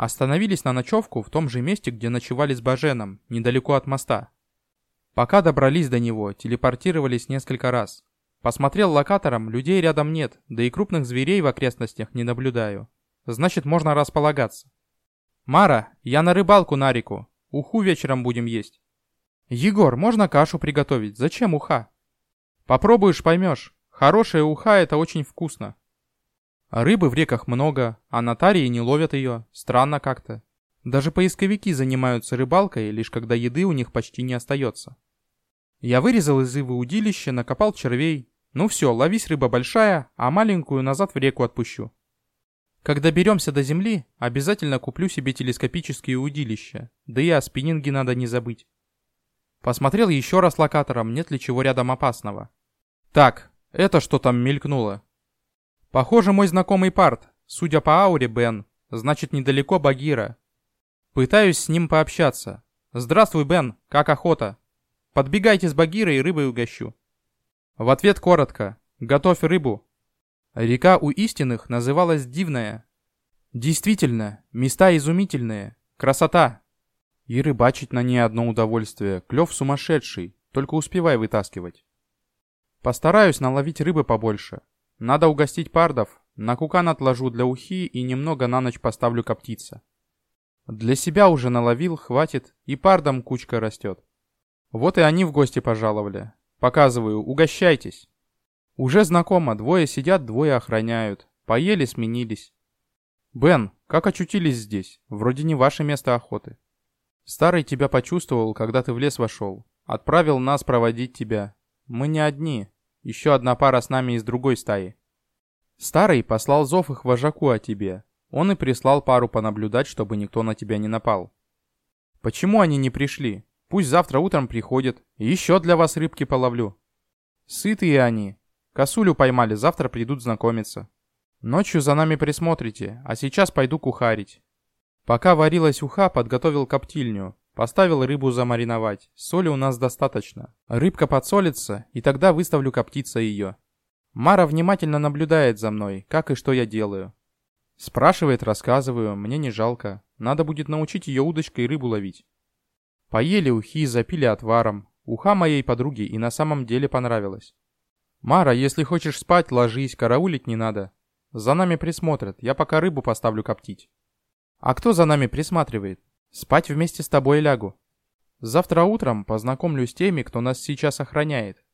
Остановились на ночевку в том же месте, где ночевали с Баженом, недалеко от моста. Пока добрались до него, телепортировались несколько раз. Посмотрел локатором, людей рядом нет, да и крупных зверей в окрестностях не наблюдаю. Значит, можно располагаться. Мара, я на рыбалку на реку. Уху вечером будем есть. Егор, можно кашу приготовить? Зачем уха? Попробуешь, поймешь. Хорошая уха — это очень вкусно. Рыбы в реках много, а на Тарии не ловят ее. Странно как-то. Даже поисковики занимаются рыбалкой, лишь когда еды у них почти не остается. Я вырезал из ивы удилище, накопал червей. Ну все, ловись рыба большая, а маленькую назад в реку отпущу. Когда беремся до земли, обязательно куплю себе телескопические удилища, да и о спиннинге надо не забыть. Посмотрел еще раз локатором, нет ли чего рядом опасного. Так, это что там мелькнуло? Похоже, мой знакомый парт. Судя по ауре, Бен. Значит, недалеко Багира. Пытаюсь с ним пообщаться. Здравствуй, Бен. Как охота? Подбегайте с Багира и рыбой угощу. В ответ коротко. Готовь рыбу. Река у истинных называлась Дивная. Действительно, места изумительные. Красота. И рыбачить на ней одно удовольствие. Клев сумасшедший. Только успевай вытаскивать. Постараюсь наловить рыбы побольше. Надо угостить пардов. На кукан отложу для ухи и немного на ночь поставлю коптиться. Для себя уже наловил, хватит, и пардам кучка растет. Вот и они в гости пожаловали. Показываю, угощайтесь. Уже знакомо, двое сидят, двое охраняют. Поели, сменились. Бен, как очутились здесь? Вроде не ваше место охоты. Старый тебя почувствовал, когда ты в лес вошел. Отправил нас проводить тебя. Мы не одни. Еще одна пара с нами из другой стаи. Старый послал зов их вожаку о тебе. Он и прислал пару понаблюдать, чтобы никто на тебя не напал. Почему они не пришли? Пусть завтра утром приходят. Еще для вас рыбки половлю. Сытые они. Косулю поймали, завтра придут знакомиться. Ночью за нами присмотрите, а сейчас пойду кухарить. Пока варилась уха, подготовил коптильню. Поставил рыбу замариновать. Соли у нас достаточно. Рыбка подсолится, и тогда выставлю коптиться ее. Мара внимательно наблюдает за мной, как и что я делаю. Спрашивает, рассказываю, мне не жалко. Надо будет научить ее удочкой рыбу ловить. Поели ухи, запили отваром. Уха моей подруги и на самом деле понравилась. «Мара, если хочешь спать, ложись, караулить не надо. За нами присмотрят, я пока рыбу поставлю коптить». «А кто за нами присматривает?» Спать вместе с тобой лягу. Завтра утром познакомлюсь с теми, кто нас сейчас охраняет.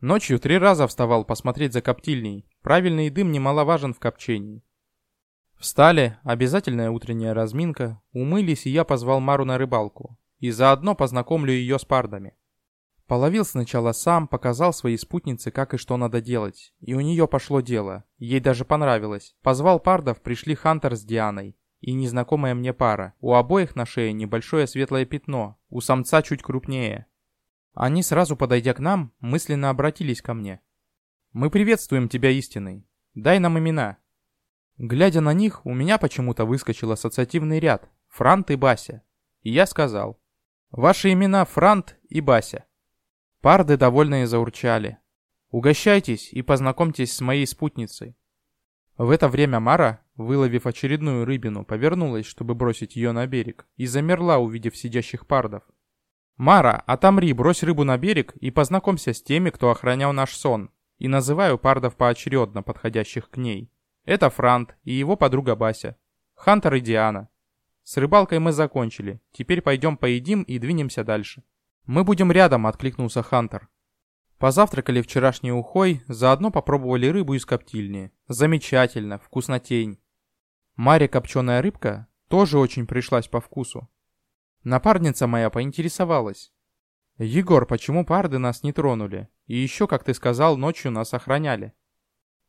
Ночью три раза вставал посмотреть за коптильней. Правильный дым немаловажен в копчении. Встали, обязательная утренняя разминка, умылись, и я позвал Мару на рыбалку. И заодно познакомлю ее с пардами. Половил сначала сам, показал своей спутнице, как и что надо делать. И у нее пошло дело. Ей даже понравилось. Позвал пардов, пришли Хантер с Дианой и незнакомая мне пара. У обоих на шее небольшое светлое пятно, у самца чуть крупнее. Они, сразу подойдя к нам, мысленно обратились ко мне. «Мы приветствуем тебя, истинный. Дай нам имена». Глядя на них, у меня почему-то выскочил ассоциативный ряд «Франт и Бася». И я сказал «Ваши имена Франт и Бася». Парды довольные заурчали. «Угощайтесь и познакомьтесь с моей спутницей». В это время Мара, выловив очередную рыбину, повернулась, чтобы бросить ее на берег, и замерла, увидев сидящих пардов. «Мара, отомри, брось рыбу на берег и познакомься с теми, кто охранял наш сон». И называю пардов поочередно, подходящих к ней. Это Франт и его подруга Бася. Хантер и Диана. С рыбалкой мы закончили. Теперь пойдем поедим и двинемся дальше. «Мы будем рядом», — откликнулся Хантер. Позавтракали вчерашней ухой, заодно попробовали рыбу из коптильни. Замечательно, вкуснотень. Маре копченая рыбка тоже очень пришлась по вкусу. Напарница моя поинтересовалась. «Егор, почему парды нас не тронули? И еще, как ты сказал, ночью нас охраняли».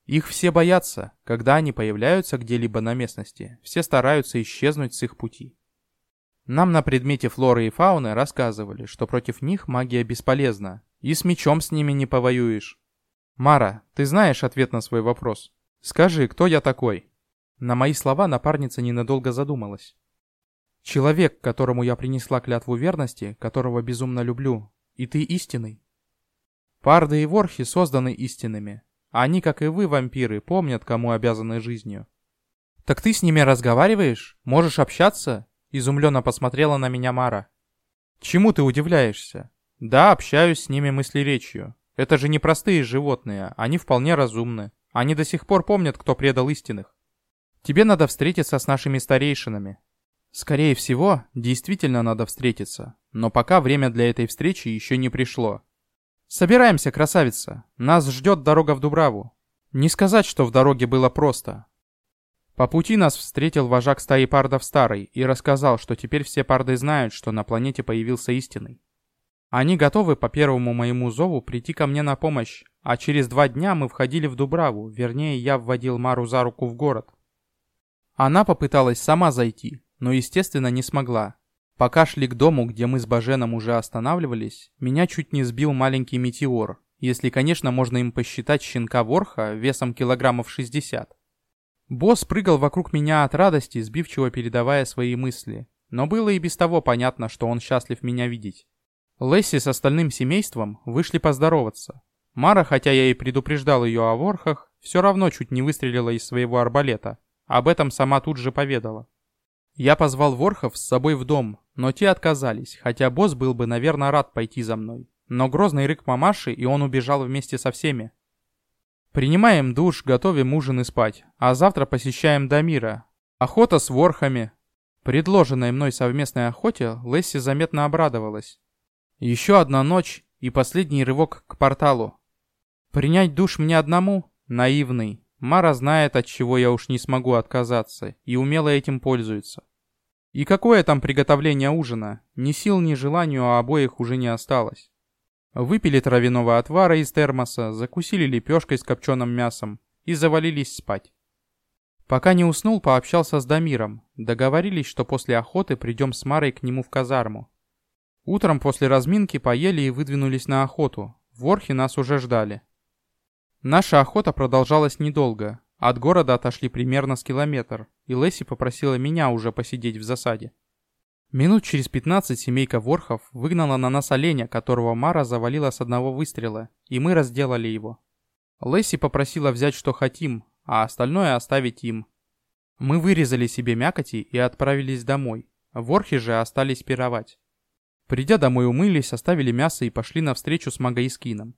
Их все боятся, когда они появляются где-либо на местности, все стараются исчезнуть с их пути. Нам на предмете флоры и фауны рассказывали, что против них магия бесполезна, и с мечом с ними не повоюешь. Мара, ты знаешь ответ на свой вопрос? Скажи, кто я такой? На мои слова напарница ненадолго задумалась. Человек, которому я принесла клятву верности, которого безумно люблю, и ты истинный. Парды и ворхи созданы истинными. Они, как и вы, вампиры, помнят, кому обязаны жизнью. «Так ты с ними разговариваешь? Можешь общаться?» Изумленно посмотрела на меня Мара. «Чему ты удивляешься?» «Да, общаюсь с ними мыслеречью. Это же не простые животные, они вполне разумны. Они до сих пор помнят, кто предал истинных. Тебе надо встретиться с нашими старейшинами. Скорее всего, действительно надо встретиться, но пока время для этой встречи еще не пришло. Собираемся, красавица. Нас ждет дорога в Дубраву. Не сказать, что в дороге было просто. По пути нас встретил вожак стаи пардов Старый и рассказал, что теперь все парды знают, что на планете появился истинный. Они готовы по первому моему зову прийти ко мне на помощь, а через два дня мы входили в Дубраву, вернее, я вводил Мару за руку в город. Она попыталась сама зайти, но, естественно, не смогла. Пока шли к дому, где мы с Баженом уже останавливались, меня чуть не сбил маленький метеор, если, конечно, можно им посчитать щенка ворха весом килограммов 60. Босс прыгал вокруг меня от радости, сбивчиво передавая свои мысли, но было и без того понятно, что он счастлив меня видеть. Лесси с остальным семейством вышли поздороваться. Мара, хотя я и предупреждал ее о ворхах, все равно чуть не выстрелила из своего арбалета. Об этом сама тут же поведала. Я позвал ворхов с собой в дом, но те отказались, хотя босс был бы, наверное, рад пойти за мной. Но грозный рык мамаши, и он убежал вместе со всеми. Принимаем душ, готовим ужин и спать, а завтра посещаем Дамира. Охота с ворхами. Предложенной мной совместной охоте Лесси заметно обрадовалась. Еще одна ночь и последний рывок к порталу. Принять душ мне одному? Наивный. Мара знает, от чего я уж не смогу отказаться, и умело этим пользуется. И какое там приготовление ужина? Ни сил, ни желанию у обоих уже не осталось. Выпили травяного отвара из термоса, закусили лепешкой с копченым мясом и завалились спать. Пока не уснул, пообщался с Дамиром. Договорились, что после охоты придем с Марой к нему в казарму. Утром после разминки поели и выдвинулись на охоту. В Орхе нас уже ждали. Наша охота продолжалась недолго. От города отошли примерно с километр, и Лесси попросила меня уже посидеть в засаде. Минут через 15 семейка ворхов выгнала на нас оленя, которого Мара завалила с одного выстрела, и мы разделали его. Лесси попросила взять что хотим, а остальное оставить им. Мы вырезали себе мякоти и отправились домой. Ворхи же остались пировать. Придя домой умылись, оставили мясо и пошли на встречу с Магаискином.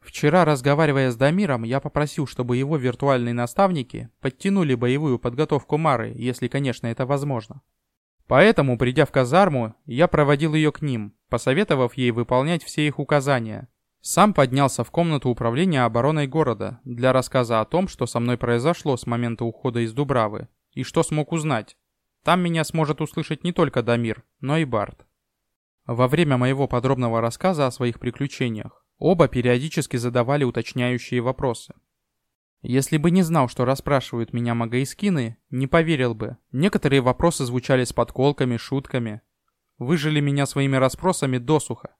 Вчера, разговаривая с Дамиром, я попросил, чтобы его виртуальные наставники подтянули боевую подготовку Мары, если, конечно, это возможно. Поэтому, придя в казарму, я проводил ее к ним, посоветовав ей выполнять все их указания. Сам поднялся в комнату управления обороной города для рассказа о том, что со мной произошло с момента ухода из Дубравы, и что смог узнать. Там меня сможет услышать не только Дамир, но и Барт. Во время моего подробного рассказа о своих приключениях оба периодически задавали уточняющие вопросы. Если бы не знал, что расспрашивают меня магаискины, не поверил бы. Некоторые вопросы звучали с подколками, шутками. Выжили меня своими расспросами досуха.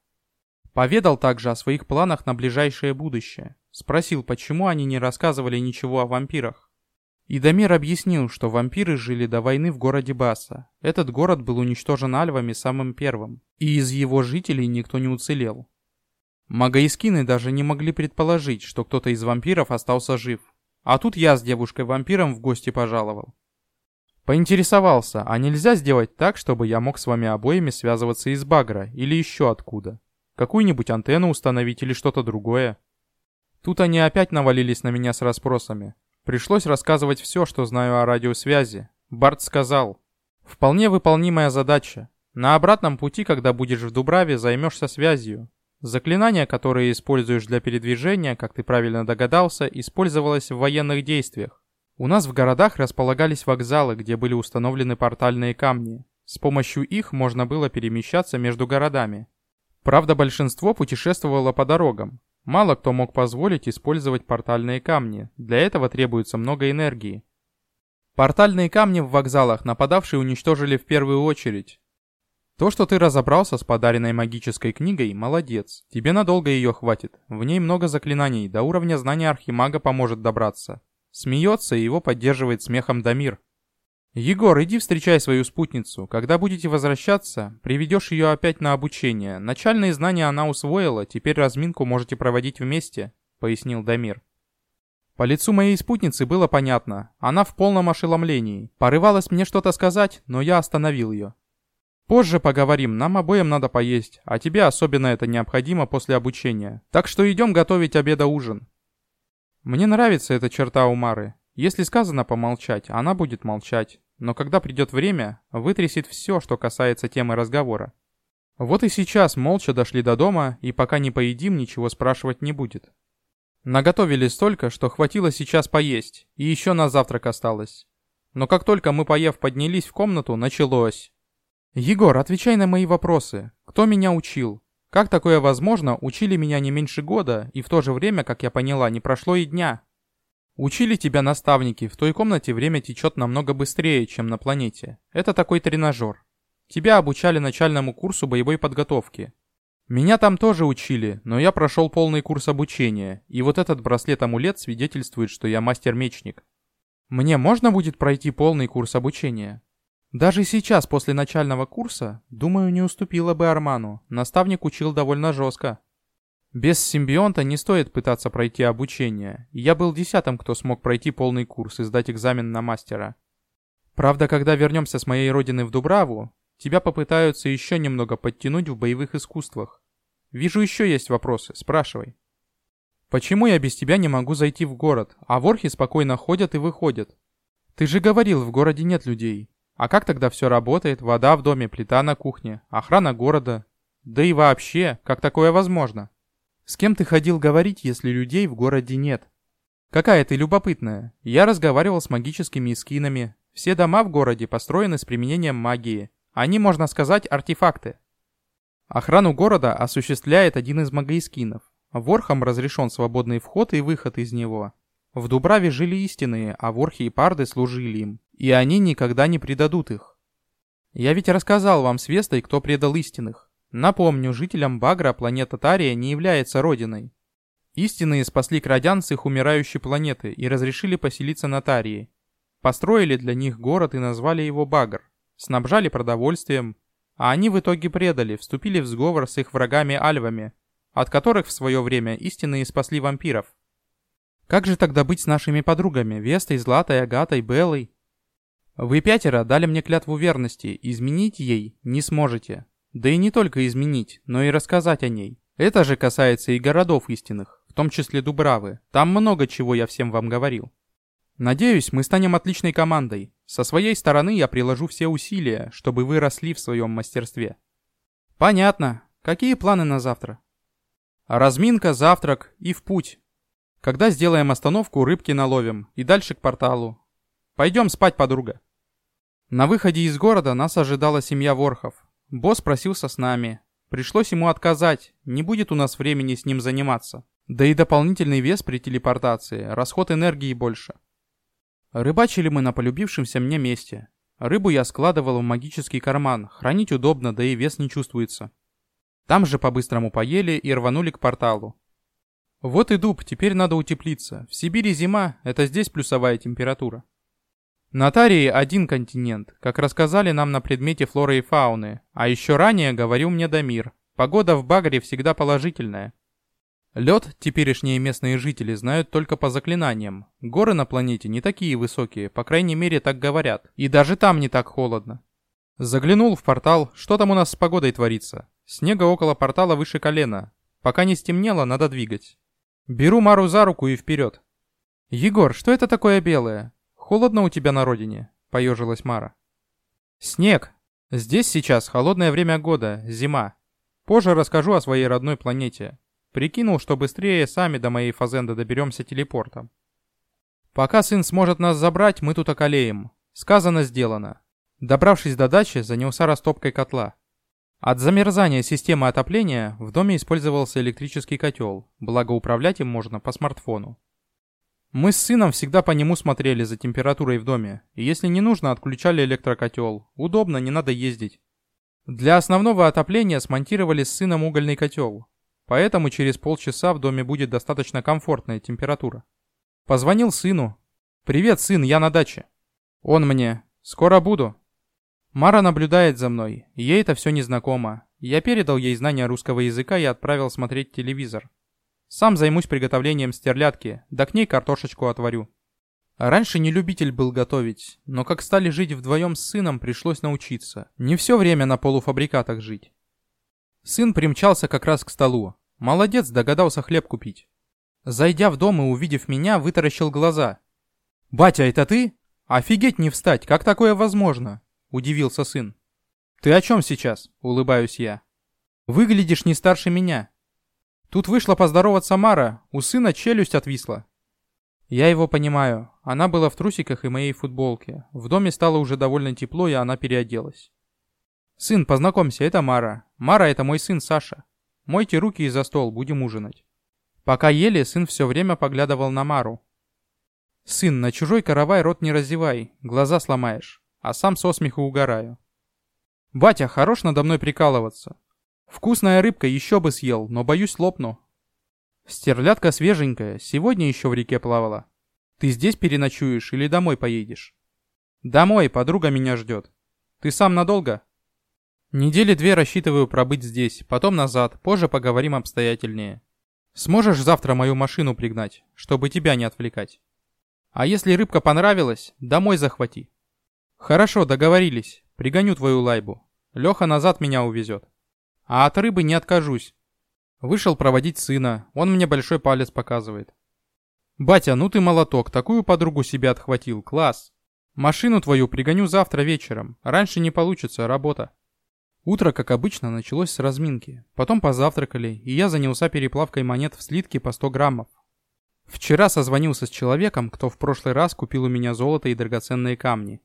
Поведал также о своих планах на ближайшее будущее. Спросил, почему они не рассказывали ничего о вампирах. Идамир объяснил, что вампиры жили до войны в городе Баса. Этот город был уничтожен альвами самым первым, и из его жителей никто не уцелел. Магаискины даже не могли предположить, что кто-то из вампиров остался жив. А тут я с девушкой-вампиром в гости пожаловал. Поинтересовался, а нельзя сделать так, чтобы я мог с вами обоими связываться из Багра или еще откуда? Какую-нибудь антенну установить или что-то другое? Тут они опять навалились на меня с расспросами. Пришлось рассказывать все, что знаю о радиосвязи. Барт сказал, «Вполне выполнимая задача. На обратном пути, когда будешь в Дубраве, займешься связью. Заклинание, которое используешь для передвижения, как ты правильно догадался, использовалось в военных действиях. У нас в городах располагались вокзалы, где были установлены портальные камни. С помощью их можно было перемещаться между городами. Правда, большинство путешествовало по дорогам, Мало кто мог позволить использовать портальные камни, для этого требуется много энергии. Портальные камни в вокзалах нападавшие уничтожили в первую очередь. То, что ты разобрался с подаренной магической книгой, молодец. Тебе надолго ее хватит. В ней много заклинаний, до уровня знания архимага поможет добраться. Смеется и его поддерживает смехом Дамир. «Егор, иди встречай свою спутницу. Когда будете возвращаться, приведешь ее опять на обучение. Начальные знания она усвоила, теперь разминку можете проводить вместе», — пояснил Дамир. По лицу моей спутницы было понятно, она в полном ошеломлении. Порывалась мне что-то сказать, но я остановил ее. Позже поговорим, нам обоим надо поесть, а тебе особенно это необходимо после обучения. Так что идем готовить обеда-ужин. Мне нравится эта черта у Мары. Если сказано помолчать, она будет молчать. Но когда придет время, вытрясет все, что касается темы разговора. Вот и сейчас молча дошли до дома, и пока не поедим, ничего спрашивать не будет. Наготовили столько, что хватило сейчас поесть, и еще на завтрак осталось. Но как только мы, поев, поднялись в комнату, началось. «Егор, отвечай на мои вопросы. Кто меня учил? Как такое возможно, учили меня не меньше года, и в то же время, как я поняла, не прошло и дня?» Учили тебя наставники, в той комнате время течет намного быстрее, чем на планете. Это такой тренажер. Тебя обучали начальному курсу боевой подготовки. Меня там тоже учили, но я прошел полный курс обучения, и вот этот браслет-амулет свидетельствует, что я мастер-мечник. Мне можно будет пройти полный курс обучения? Даже сейчас, после начального курса, думаю, не уступила бы Арману. Наставник учил довольно жестко. Без симбионта не стоит пытаться пройти обучение. Я был десятым, кто смог пройти полный курс и сдать экзамен на мастера. Правда, когда вернемся с моей родины в Дубраву, Тебя попытаются еще немного подтянуть в боевых искусствах. Вижу, еще есть вопросы. Спрашивай. Почему я без тебя не могу зайти в город, а ворхи спокойно ходят и выходят? Ты же говорил, в городе нет людей. А как тогда все работает? Вода в доме, плита на кухне, охрана города. Да и вообще, как такое возможно? С кем ты ходил говорить, если людей в городе нет? Какая ты любопытная. Я разговаривал с магическими эскинами. Все дома в городе построены с применением магии. Они, можно сказать, артефакты. Охрану города осуществляет один из магоискинов. Ворхам разрешен свободный вход и выход из него. В Дубраве жили истинные, а ворхи и парды служили им. И они никогда не предадут их. Я ведь рассказал вам с Вестой, кто предал истинных. Напомню, жителям Багра планета Тария не является родиной. Истинные спасли крадян с их умирающей планеты и разрешили поселиться на Тарии. Построили для них город и назвали его Багр снабжали продовольствием, а они в итоге предали, вступили в сговор с их врагами-альвами, от которых в свое время истинные спасли вампиров. Как же тогда быть с нашими подругами, Вестой, Златой, Агатой, Беллой? Вы пятеро дали мне клятву верности, изменить ей не сможете. Да и не только изменить, но и рассказать о ней. Это же касается и городов истинных, в том числе Дубравы. Там много чего я всем вам говорил. Надеюсь, мы станем отличной командой. Со своей стороны я приложу все усилия, чтобы вы росли в своем мастерстве. Понятно. Какие планы на завтра? Разминка, завтрак и в путь. Когда сделаем остановку, рыбки наловим и дальше к порталу. Пойдем спать, подруга. На выходе из города нас ожидала семья Ворхов. Босс просился с нами. Пришлось ему отказать, не будет у нас времени с ним заниматься. Да и дополнительный вес при телепортации, расход энергии больше. Рыбачили мы на полюбившемся мне месте. Рыбу я складывал в магический карман, хранить удобно, да и вес не чувствуется. Там же по-быстрому поели и рванули к порталу. Вот и дуб, теперь надо утеплиться. В Сибири зима, это здесь плюсовая температура. На Тарии один континент, как рассказали нам на предмете флоры и фауны, а еще ранее говорил мне Дамир. Погода в Багре всегда положительная. Лед теперешние местные жители знают только по заклинаниям. Горы на планете не такие высокие, по крайней мере так говорят. И даже там не так холодно. Заглянул в портал, что там у нас с погодой творится. Снега около портала выше колена. Пока не стемнело, надо двигать. Беру Мару за руку и вперед. «Егор, что это такое белое? Холодно у тебя на родине?» — поежилась Мара. «Снег. Здесь сейчас холодное время года, зима. Позже расскажу о своей родной планете. Прикинул, что быстрее сами до моей фазенды доберемся телепортом. Пока сын сможет нас забрать, мы тут околеем. Сказано, сделано. Добравшись до дачи, занялся растопкой котла. От замерзания системы отопления в доме использовался электрический котел, благо управлять им можно по смартфону. Мы с сыном всегда по нему смотрели за температурой в доме, и если не нужно, отключали электрокотел. Удобно, не надо ездить. Для основного отопления смонтировали с сыном угольный котел, Поэтому через полчаса в доме будет достаточно комфортная температура. Позвонил сыну. «Привет, сын, я на даче». Он мне. «Скоро буду». Мара наблюдает за мной. Ей это все незнакомо. Я передал ей знания русского языка и отправил смотреть телевизор. Сам займусь приготовлением стерлядки, да к ней картошечку отварю. Раньше не любитель был готовить, но как стали жить вдвоем с сыном, пришлось научиться. Не все время на полуфабрикатах жить. Сын примчался как раз к столу. Молодец, догадался хлеб купить. Зайдя в дом и увидев меня, вытаращил глаза. «Батя, это ты? Офигеть не встать, как такое возможно?» – удивился сын. «Ты о чем сейчас?» – улыбаюсь я. «Выглядишь не старше меня. Тут вышла поздороваться Мара, у сына челюсть отвисла». Я его понимаю. Она была в трусиках и моей футболке. В доме стало уже довольно тепло, и она переоделась. «Сын, познакомься, это Мара. Мара — это мой сын Саша. Мойте руки и за стол, будем ужинать». Пока ели, сын все время поглядывал на Мару. «Сын, на чужой каравай рот не раздевай, глаза сломаешь, а сам со смеху угораю». «Батя, хорош надо мной прикалываться. Вкусная рыбка еще бы съел, но боюсь лопну». «Стерлядка свеженькая, сегодня еще в реке плавала. Ты здесь переночуешь или домой поедешь?» «Домой, подруга меня ждет. Ты сам надолго?» «Недели две рассчитываю пробыть здесь, потом назад, позже поговорим обстоятельнее. Сможешь завтра мою машину пригнать, чтобы тебя не отвлекать? А если рыбка понравилась, домой захвати. Хорошо, договорились. Пригоню твою лайбу. Леха назад меня увезет. А от рыбы не откажусь. Вышел проводить сына, он мне большой палец показывает. Батя, ну ты молоток, такую подругу себе отхватил, класс. Машину твою пригоню завтра вечером. Раньше не получится, работа. Утро, как обычно, началось с разминки. Потом позавтракали, и я занялся переплавкой монет в слитки по 100 граммов. Вчера созвонился с человеком, кто в прошлый раз купил у меня золото и драгоценные камни.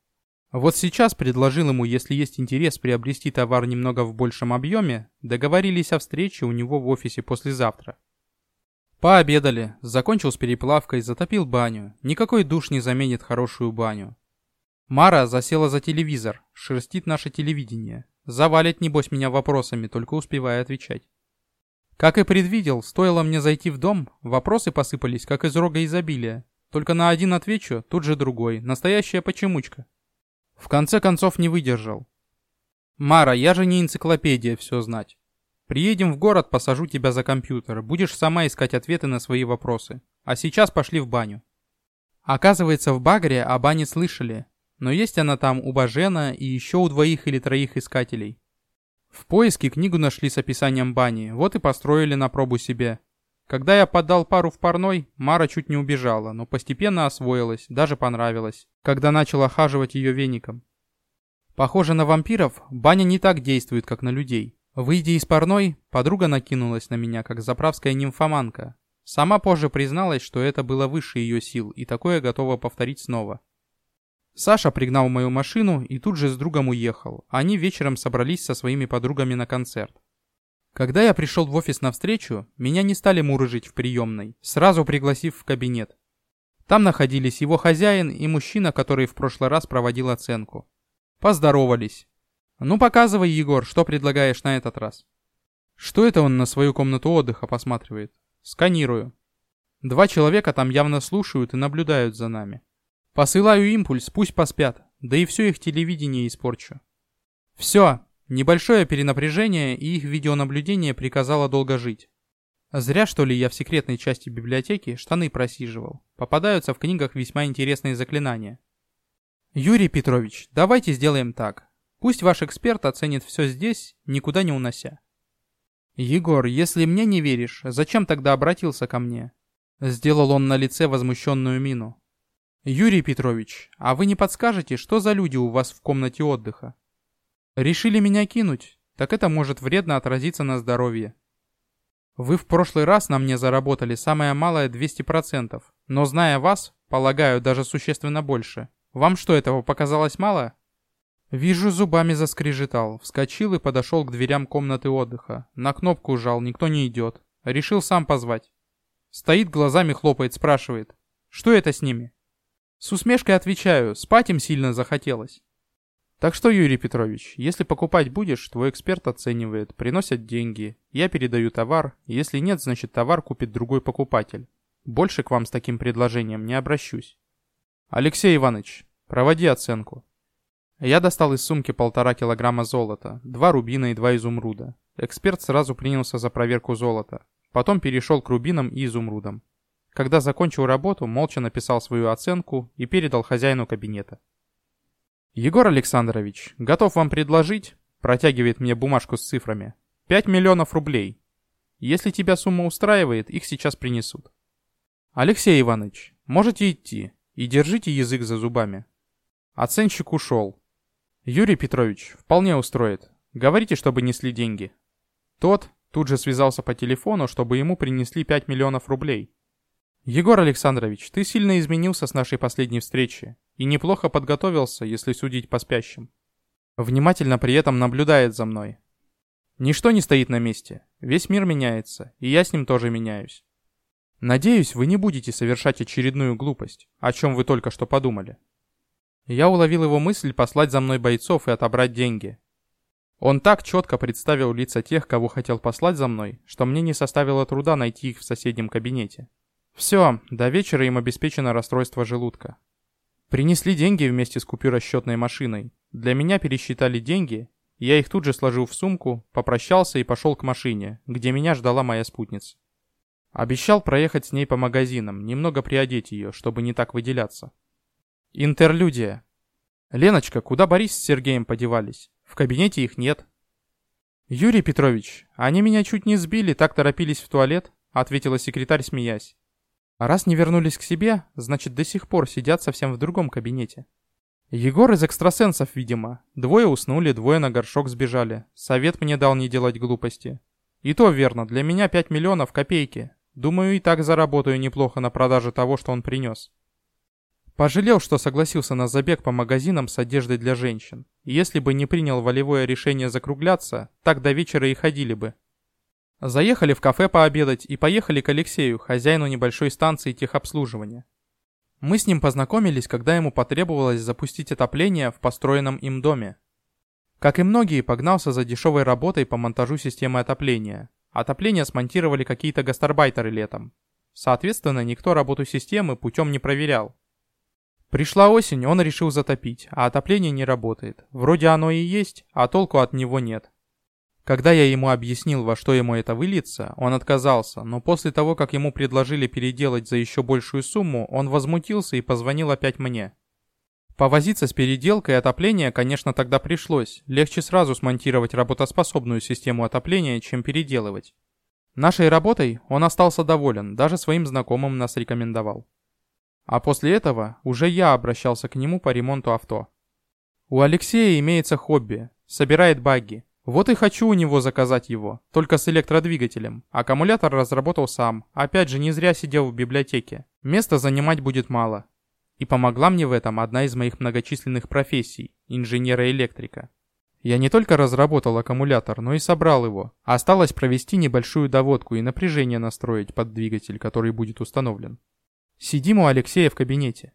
Вот сейчас предложил ему, если есть интерес приобрести товар немного в большем объеме, договорились о встрече у него в офисе послезавтра. Пообедали, закончил с переплавкой, затопил баню. Никакой душ не заменит хорошую баню. Мара засела за телевизор, шерстит наше телевидение. Завалит, небось, меня вопросами, только успевая отвечать. Как и предвидел, стоило мне зайти в дом, вопросы посыпались, как из рога изобилия. Только на один отвечу, тут же другой. Настоящая почемучка. В конце концов не выдержал. «Мара, я же не энциклопедия все знать. Приедем в город, посажу тебя за компьютер. Будешь сама искать ответы на свои вопросы. А сейчас пошли в баню». Оказывается, в Багре о бане слышали, но есть она там у Бажена и еще у двоих или троих искателей. В поиске книгу нашли с описанием бани, вот и построили на пробу себе. Когда я подал пару в парной, Мара чуть не убежала, но постепенно освоилась, даже понравилась, когда начал охаживать ее веником. Похоже на вампиров, баня не так действует, как на людей. Выйдя из парной, подруга накинулась на меня, как заправская нимфоманка. Сама позже призналась, что это было выше ее сил, и такое готова повторить снова. Саша пригнал мою машину и тут же с другом уехал. Они вечером собрались со своими подругами на концерт. Когда я пришел в офис на встречу, меня не стали мурыжить в приемной, сразу пригласив в кабинет. Там находились его хозяин и мужчина, который в прошлый раз проводил оценку. Поздоровались. «Ну показывай, Егор, что предлагаешь на этот раз?» Что это он на свою комнату отдыха посматривает? Сканирую. Два человека там явно слушают и наблюдают за нами. Посылаю импульс, пусть поспят, да и все их телевидение испорчу. Все, небольшое перенапряжение и их видеонаблюдение приказало долго жить. Зря, что ли, я в секретной части библиотеки штаны просиживал. Попадаются в книгах весьма интересные заклинания. Юрий Петрович, давайте сделаем так. Пусть ваш эксперт оценит все здесь, никуда не унося. Егор, если мне не веришь, зачем тогда обратился ко мне? Сделал он на лице возмущенную мину. «Юрий Петрович, а вы не подскажете, что за люди у вас в комнате отдыха?» «Решили меня кинуть? Так это может вредно отразиться на здоровье». «Вы в прошлый раз на мне заработали самое малое 200%, но зная вас, полагаю, даже существенно больше. Вам что, этого показалось мало?» Вижу, зубами заскрежетал, вскочил и подошел к дверям комнаты отдыха. На кнопку жал, никто не идет. Решил сам позвать. Стоит, глазами хлопает, спрашивает. «Что это с ними?» С усмешкой отвечаю, спать им сильно захотелось. Так что, Юрий Петрович, если покупать будешь, твой эксперт оценивает, приносят деньги, я передаю товар, если нет, значит товар купит другой покупатель. Больше к вам с таким предложением не обращусь. Алексей Иванович, проводи оценку. Я достал из сумки полтора килограмма золота, два рубина и два изумруда. Эксперт сразу принялся за проверку золота. потом перешел к рубинам и изумрудам. Когда закончил работу, молча написал свою оценку и передал хозяину кабинета. «Егор Александрович, готов вам предложить?» Протягивает мне бумажку с цифрами. «Пять миллионов рублей. Если тебя сумма устраивает, их сейчас принесут». «Алексей Иванович, можете идти и держите язык за зубами». Оценщик ушел. «Юрий Петрович, вполне устроит. Говорите, чтобы несли деньги». Тот тут же связался по телефону, чтобы ему принесли 5 миллионов рублей. «Егор Александрович, ты сильно изменился с нашей последней встречи и неплохо подготовился, если судить по спящим. Внимательно при этом наблюдает за мной. Ничто не стоит на месте, весь мир меняется, и я с ним тоже меняюсь. Надеюсь, вы не будете совершать очередную глупость, о чем вы только что подумали. Я уловил его мысль послать за мной бойцов и отобрать деньги. Он так четко представил лица тех, кого хотел послать за мной, что мне не составило труда найти их в соседнем кабинете. Все, до вечера им обеспечено расстройство желудка. Принесли деньги вместе с купюросчетной машиной. Для меня пересчитали деньги, я их тут же сложил в сумку, попрощался и пошел к машине, где меня ждала моя спутница. Обещал проехать с ней по магазинам, немного приодеть ее, чтобы не так выделяться. Интерлюдия. Леночка, куда Борис с Сергеем подевались? В кабинете их нет. Юрий Петрович, они меня чуть не сбили, так торопились в туалет, ответила секретарь, смеясь. А раз не вернулись к себе, значит до сих пор сидят совсем в другом кабинете. Егор из экстрасенсов, видимо. Двое уснули, двое на горшок сбежали. Совет мне дал не делать глупости. И то верно, для меня 5 миллионов копейки. Думаю, и так заработаю неплохо на продаже того, что он принес. Пожалел, что согласился на забег по магазинам с одеждой для женщин. Если бы не принял волевое решение закругляться, так до вечера и ходили бы. Заехали в кафе пообедать и поехали к Алексею, хозяину небольшой станции техобслуживания. Мы с ним познакомились, когда ему потребовалось запустить отопление в построенном им доме. Как и многие, погнался за дешевой работой по монтажу системы отопления. Отопление смонтировали какие-то гастарбайтеры летом. Соответственно, никто работу системы путем не проверял. Пришла осень, он решил затопить, а отопление не работает. Вроде оно и есть, а толку от него нет. Когда я ему объяснил, во что ему это выльется, он отказался, но после того, как ему предложили переделать за еще большую сумму, он возмутился и позвонил опять мне. Повозиться с переделкой отопления, конечно, тогда пришлось. Легче сразу смонтировать работоспособную систему отопления, чем переделывать. Нашей работой он остался доволен, даже своим знакомым нас рекомендовал. А после этого уже я обращался к нему по ремонту авто. У Алексея имеется хобби – собирает багги. Вот и хочу у него заказать его, только с электродвигателем. Аккумулятор разработал сам, опять же не зря сидел в библиотеке. Места занимать будет мало. И помогла мне в этом одна из моих многочисленных профессий – инженера-электрика. Я не только разработал аккумулятор, но и собрал его. Осталось провести небольшую доводку и напряжение настроить под двигатель, который будет установлен. Сидим у Алексея в кабинете.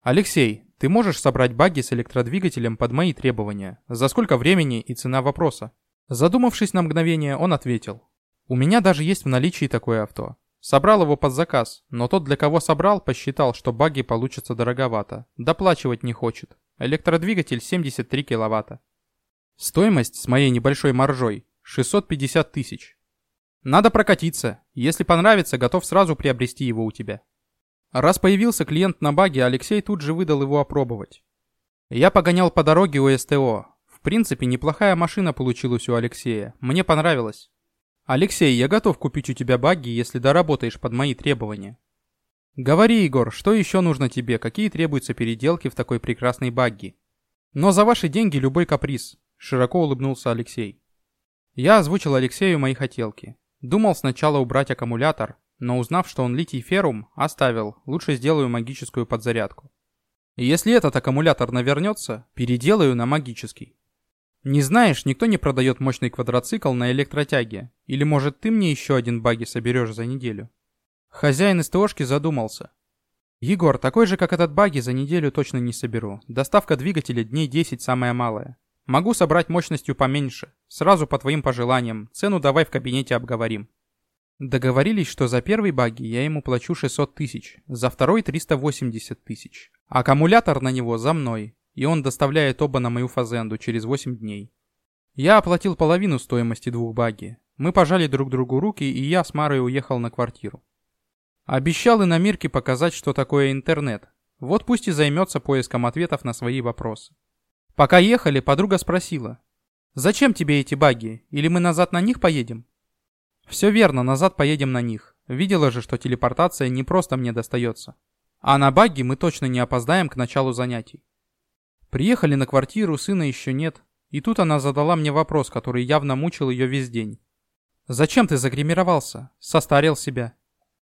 Алексей, ты можешь собрать багги с электродвигателем под мои требования? За сколько времени и цена вопроса? Задумавшись на мгновение, он ответил. У меня даже есть в наличии такое авто. Собрал его под заказ, но тот, для кого собрал, посчитал, что багги получатся дороговато. Доплачивать не хочет. Электродвигатель 73 киловатта. Стоимость с моей небольшой маржой 650 тысяч. Надо прокатиться. Если понравится, готов сразу приобрести его у тебя. Раз появился клиент на баге, Алексей тут же выдал его опробовать. Я погонял по дороге у СТО. В принципе, неплохая машина получилась у Алексея. Мне понравилось. Алексей, я готов купить у тебя багги, если доработаешь под мои требования. Говори, Егор, что еще нужно тебе, какие требуются переделки в такой прекрасной багги? Но за ваши деньги любой каприз, широко улыбнулся Алексей. Я озвучил Алексею мои хотелки. Думал сначала убрать аккумулятор, но узнав, что он литий-феррум, оставил, лучше сделаю магическую подзарядку. если этот аккумулятор навернется, переделаю на магический. Не знаешь, никто не продает мощный квадроцикл на электротяге. Или может ты мне еще один баги соберешь за неделю? Хозяин СТОшки задумался. Егор, такой же, как этот баги, за неделю точно не соберу. Доставка двигателя дней 10 самая малая. Могу собрать мощностью поменьше. Сразу по твоим пожеланиям. Цену давай в кабинете обговорим. Договорились, что за первый багги я ему плачу 600 тысяч, за второй 380 тысяч. Аккумулятор на него за мной, и он доставляет оба на мою фазенду через 8 дней. Я оплатил половину стоимости двух багги. Мы пожали друг другу руки, и я с Марой уехал на квартиру. Обещал и на Мирке показать, что такое интернет. Вот пусть и займется поиском ответов на свои вопросы. Пока ехали, подруга спросила. «Зачем тебе эти баги? Или мы назад на них поедем?» «Все верно, назад поедем на них. Видела же, что телепортация не просто мне достается. А на баги мы точно не опоздаем к началу занятий. Приехали на квартиру, сына еще нет. И тут она задала мне вопрос, который явно мучил ее весь день. «Зачем ты загримировался? Состарил себя?»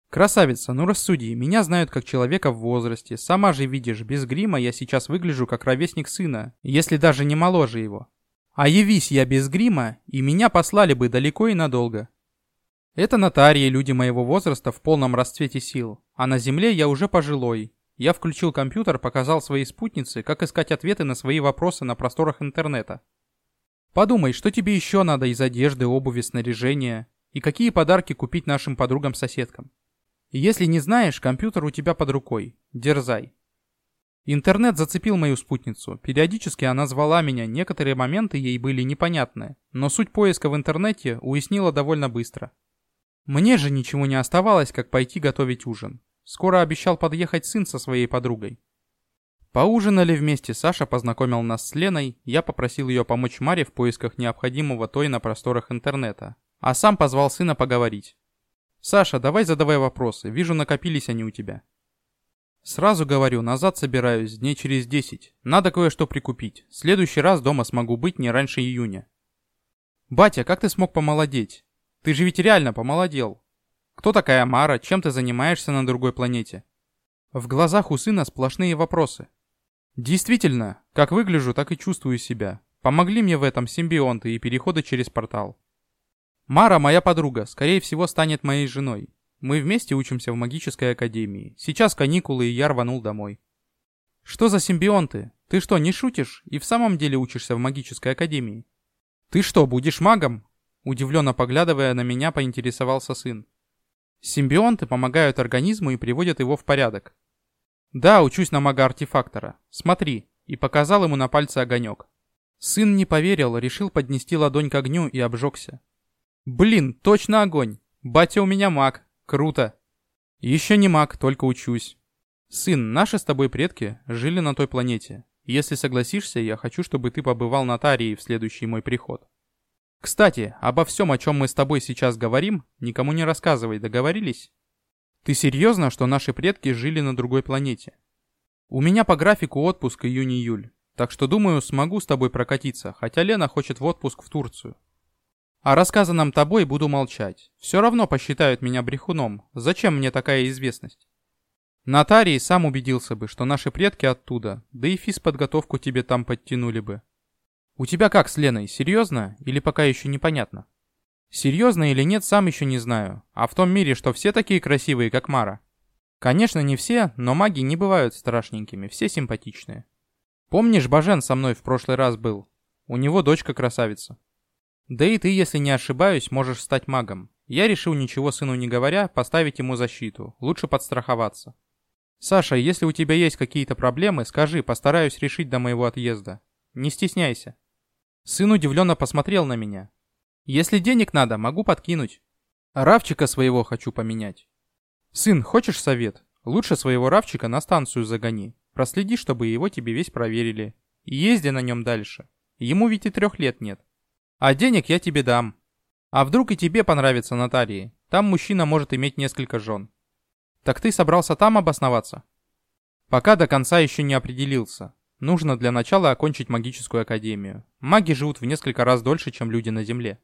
«Красавица, ну рассуди, меня знают как человека в возрасте. Сама же видишь, без грима я сейчас выгляжу как ровесник сына, если даже не моложе его. А явись я без грима, и меня послали бы далеко и надолго. Это нотарии, люди моего возраста в полном расцвете сил, а на земле я уже пожилой. Я включил компьютер, показал своей спутнице, как искать ответы на свои вопросы на просторах интернета. Подумай, что тебе еще надо из одежды, обуви, снаряжения, и какие подарки купить нашим подругам-соседкам. Если не знаешь, компьютер у тебя под рукой. Дерзай. Интернет зацепил мою спутницу. Периодически она звала меня, некоторые моменты ей были непонятны, но суть поиска в интернете уяснила довольно быстро. Мне же ничего не оставалось, как пойти готовить ужин. Скоро обещал подъехать сын со своей подругой. Поужинали вместе, Саша познакомил нас с Леной, я попросил ее помочь Маре в поисках необходимого той на просторах интернета, а сам позвал сына поговорить. «Саша, давай задавай вопросы, вижу накопились они у тебя». «Сразу говорю, назад собираюсь, дней через десять. Надо кое-что прикупить. Следующий раз дома смогу быть не раньше июня». «Батя, как ты смог помолодеть? Ты же ведь реально помолодел. Кто такая Мара, чем ты занимаешься на другой планете?» В глазах у сына сплошные вопросы. «Действительно, как выгляжу, так и чувствую себя. Помогли мне в этом симбионты и переходы через портал. Мара моя подруга, скорее всего станет моей женой. Мы вместе учимся в магической академии. Сейчас каникулы, и я рванул домой. Что за симбионты? Ты что, не шутишь? И в самом деле учишься в магической академии? Ты что, будешь магом? Удивленно поглядывая на меня, поинтересовался сын. Симбионты помогают организму и приводят его в порядок. Да, учусь на мага-артефактора. Смотри. И показал ему на пальце огонек. Сын не поверил, решил поднести ладонь к огню и обжегся. Блин, точно огонь. Батя у меня маг. Круто. Еще не маг, только учусь. Сын, наши с тобой предки жили на той планете. Если согласишься, я хочу, чтобы ты побывал на Тарии в следующий мой приход. Кстати, обо всем, о чем мы с тобой сейчас говорим, никому не рассказывай, договорились? Ты серьезно, что наши предки жили на другой планете? У меня по графику отпуск июнь-июль, так что думаю, смогу с тобой прокатиться, хотя Лена хочет в отпуск в Турцию. О рассказанном тобой буду молчать. Все равно посчитают меня брехуном. Зачем мне такая известность? Нотарий сам убедился бы, что наши предки оттуда, да и физподготовку тебе там подтянули бы. У тебя как с Леной, серьезно или пока еще непонятно? Серьезно или нет, сам еще не знаю. А в том мире, что все такие красивые, как Мара? Конечно, не все, но маги не бывают страшненькими, все симпатичные. Помнишь, Бажен со мной в прошлый раз был? У него дочка красавица. Да и ты, если не ошибаюсь, можешь стать магом. Я решил, ничего сыну не говоря, поставить ему защиту. Лучше подстраховаться. Саша, если у тебя есть какие-то проблемы, скажи, постараюсь решить до моего отъезда. Не стесняйся. Сын удивленно посмотрел на меня. Если денег надо, могу подкинуть. Равчика своего хочу поменять. Сын, хочешь совет? Лучше своего Равчика на станцию загони. Проследи, чтобы его тебе весь проверили. И езди на нем дальше. Ему ведь и трех лет нет. А денег я тебе дам. А вдруг и тебе понравится нотарии? Там мужчина может иметь несколько жен. Так ты собрался там обосноваться? Пока до конца еще не определился. Нужно для начала окончить магическую академию. Маги живут в несколько раз дольше, чем люди на Земле.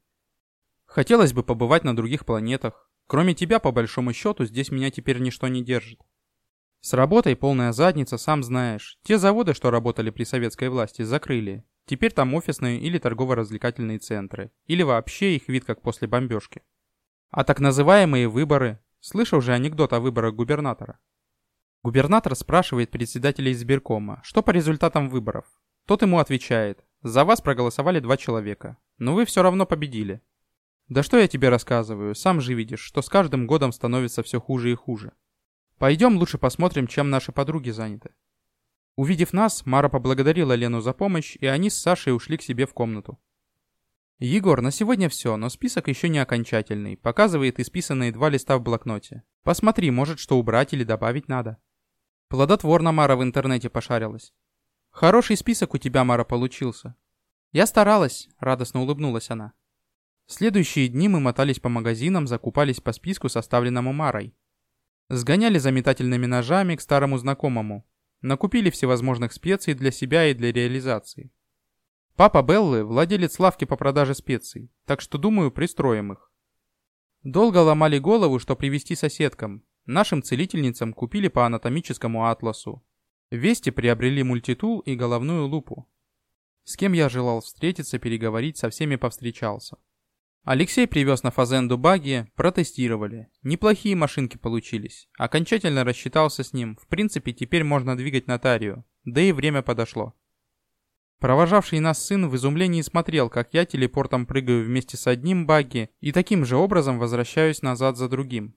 Хотелось бы побывать на других планетах. Кроме тебя, по большому счету, здесь меня теперь ничто не держит. С работой полная задница, сам знаешь. Те заводы, что работали при советской власти, закрыли. Теперь там офисные или торгово-развлекательные центры. Или вообще их вид как после бомбежки. А так называемые выборы. Слышал же анекдот о выборах губернатора. Губернатор спрашивает председателя избиркома, что по результатам выборов. Тот ему отвечает, за вас проголосовали два человека, но вы все равно победили. Да что я тебе рассказываю, сам же видишь, что с каждым годом становится все хуже и хуже. Пойдем лучше посмотрим, чем наши подруги заняты. Увидев нас, Мара поблагодарила Лену за помощь, и они с Сашей ушли к себе в комнату. «Егор, на сегодня все, но список еще не окончательный. Показывает исписанные два листа в блокноте. Посмотри, может, что убрать или добавить надо». Плодотворно Мара в интернете пошарилась. «Хороший список у тебя, Мара, получился». «Я старалась», — радостно улыбнулась она. Следующие дни мы мотались по магазинам, закупались по списку, составленному Марой. Сгоняли за метательными ножами к старому знакомому. Накупили всевозможных специй для себя и для реализации. Папа Беллы – владелец лавки по продаже специй, так что, думаю, пристроим их. Долго ломали голову, что привезти соседкам. Нашим целительницам купили по анатомическому атласу. Вести приобрели мультитул и головную лупу. С кем я желал встретиться, переговорить, со всеми повстречался. Алексей привез на фазенду баги, протестировали. Неплохие машинки получились. Окончательно рассчитался с ним. В принципе, теперь можно двигать нотарию. Да и время подошло. Провожавший нас сын в изумлении смотрел, как я телепортом прыгаю вместе с одним багги и таким же образом возвращаюсь назад за другим.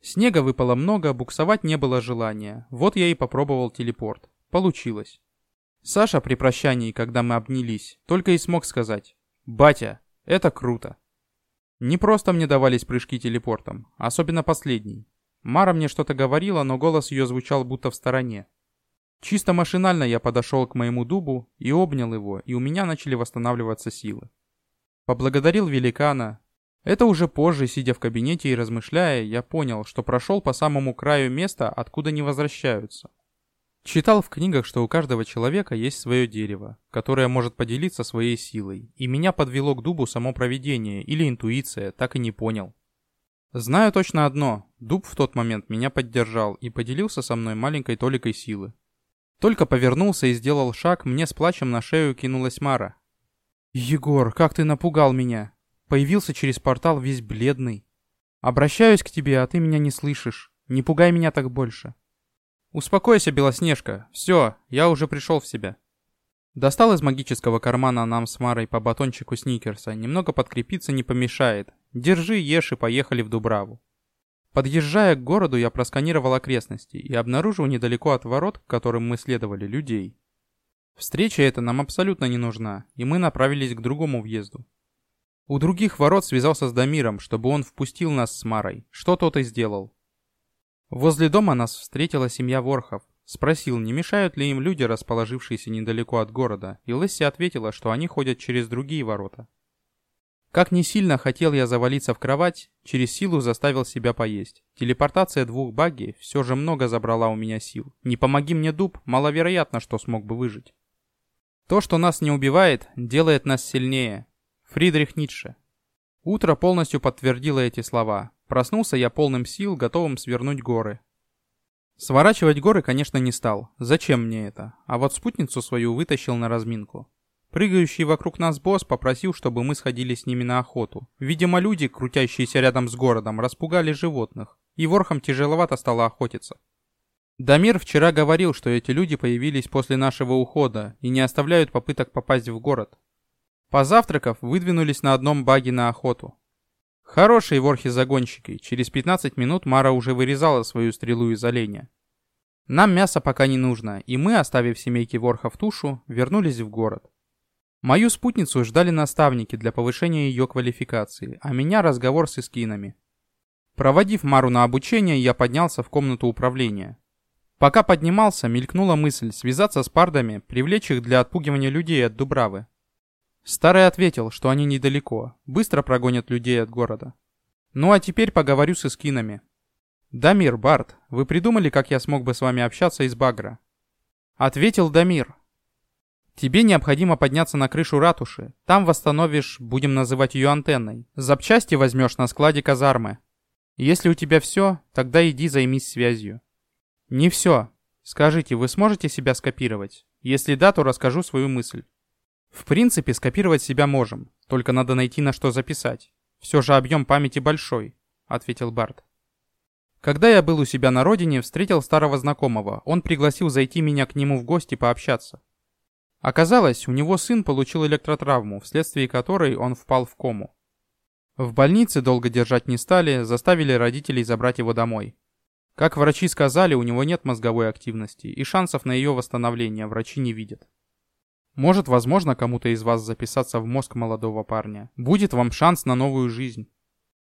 Снега выпало много, буксовать не было желания. Вот я и попробовал телепорт. Получилось. Саша при прощании, когда мы обнялись, только и смог сказать «Батя, это круто». Не просто мне давались прыжки телепортом, особенно последний. Мара мне что-то говорила, но голос ее звучал будто в стороне. Чисто машинально я подошел к моему дубу и обнял его, и у меня начали восстанавливаться силы. Поблагодарил великана. Это уже позже, сидя в кабинете и размышляя, я понял, что прошел по самому краю места, откуда не возвращаются. Читал в книгах, что у каждого человека есть свое дерево, которое может поделиться своей силой, и меня подвело к дубу само провидение или интуиция, так и не понял. Знаю точно одно, дуб в тот момент меня поддержал и поделился со мной маленькой толикой силы. Только повернулся и сделал шаг, мне с плачем на шею кинулась Мара. «Егор, как ты напугал меня!» Появился через портал весь бледный. «Обращаюсь к тебе, а ты меня не слышишь. Не пугай меня так больше». «Успокойся, Белоснежка. Все, я уже пришел в себя». Достал из магического кармана нам с Марой по батончику сникерса. Немного подкрепиться не помешает. Держи, ешь и поехали в Дубраву. Подъезжая к городу, я просканировал окрестности и обнаружил недалеко от ворот, к которым мы следовали, людей. Встреча эта нам абсолютно не нужна, и мы направились к другому въезду. У других ворот связался с Дамиром, чтобы он впустил нас с Марой, что тот и сделал. Возле дома нас встретила семья Ворхов. Спросил, не мешают ли им люди, расположившиеся недалеко от города, и Лесси ответила, что они ходят через другие ворота. Как не сильно хотел я завалиться в кровать, через силу заставил себя поесть. Телепортация двух багги все же много забрала у меня сил. Не помоги мне дуб, маловероятно, что смог бы выжить. То, что нас не убивает, делает нас сильнее. Фридрих Ницше. Утро полностью подтвердило эти слова. Проснулся я полным сил, готовым свернуть горы. Сворачивать горы, конечно, не стал. Зачем мне это? А вот спутницу свою вытащил на разминку. Прыгающий вокруг нас босс попросил, чтобы мы сходили с ними на охоту. Видимо, люди, крутящиеся рядом с городом, распугали животных, и ворхам тяжеловато стало охотиться. Дамир вчера говорил, что эти люди появились после нашего ухода и не оставляют попыток попасть в город. Позавтракав, выдвинулись на одном баге на охоту. Хорошие ворхи-загонщики, через 15 минут Мара уже вырезала свою стрелу из оленя. Нам мясо пока не нужно, и мы, оставив семейки ворхов тушу, вернулись в город. Мою спутницу ждали наставники для повышения ее квалификации, а меня разговор с эскинами. Проводив Мару на обучение, я поднялся в комнату управления. Пока поднимался, мелькнула мысль связаться с пардами, привлечь их для отпугивания людей от Дубравы. Старый ответил, что они недалеко, быстро прогонят людей от города. Ну а теперь поговорю с эскинами. Дамир, Барт, вы придумали, как я смог бы с вами общаться из Багра? Ответил Дамир, Тебе необходимо подняться на крышу ратуши. Там восстановишь, будем называть ее антенной. Запчасти возьмешь на складе казармы. Если у тебя все, тогда иди займись связью. Не все. Скажите, вы сможете себя скопировать? Если да, то расскажу свою мысль. В принципе, скопировать себя можем, только надо найти на что записать. Все же объем памяти большой, ответил Барт. Когда я был у себя на родине, встретил старого знакомого. Он пригласил зайти меня к нему в гости пообщаться. Оказалось, у него сын получил электротравму, вследствие которой он впал в кому. В больнице долго держать не стали, заставили родителей забрать его домой. Как врачи сказали, у него нет мозговой активности, и шансов на ее восстановление врачи не видят. Может, возможно, кому-то из вас записаться в мозг молодого парня. Будет вам шанс на новую жизнь.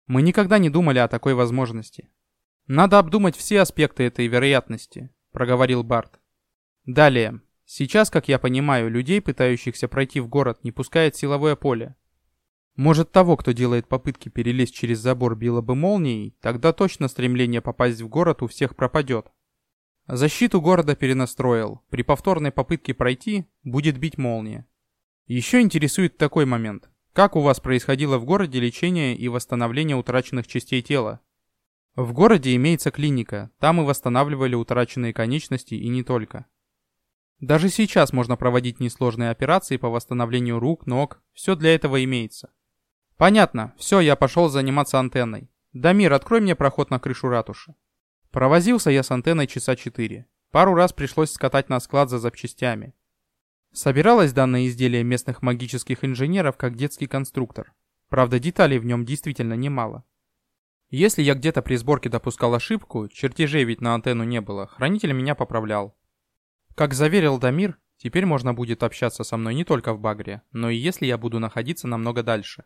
Мы никогда не думали о такой возможности. Надо обдумать все аспекты этой вероятности, проговорил Барт. Далее. Сейчас, как я понимаю, людей, пытающихся пройти в город, не пускает силовое поле. Может, того, кто делает попытки перелезть через забор, било бы молнией, тогда точно стремление попасть в город у всех пропадет. Защиту города перенастроил. При повторной попытке пройти будет бить молния. Еще интересует такой момент. Как у вас происходило в городе лечение и восстановление утраченных частей тела? В городе имеется клиника, там и восстанавливали утраченные конечности и не только. Даже сейчас можно проводить несложные операции по восстановлению рук, ног, все для этого имеется. Понятно, все, я пошел заниматься антенной. Дамир, открой мне проход на крышу ратуши. Провозился я с антенной часа четыре. Пару раз пришлось скатать на склад за запчастями. Собиралось данное изделие местных магических инженеров как детский конструктор. Правда, деталей в нем действительно немало. Если я где-то при сборке допускал ошибку, чертежей ведь на антенну не было, хранитель меня поправлял. Как заверил Дамир, теперь можно будет общаться со мной не только в Багре, но и если я буду находиться намного дальше.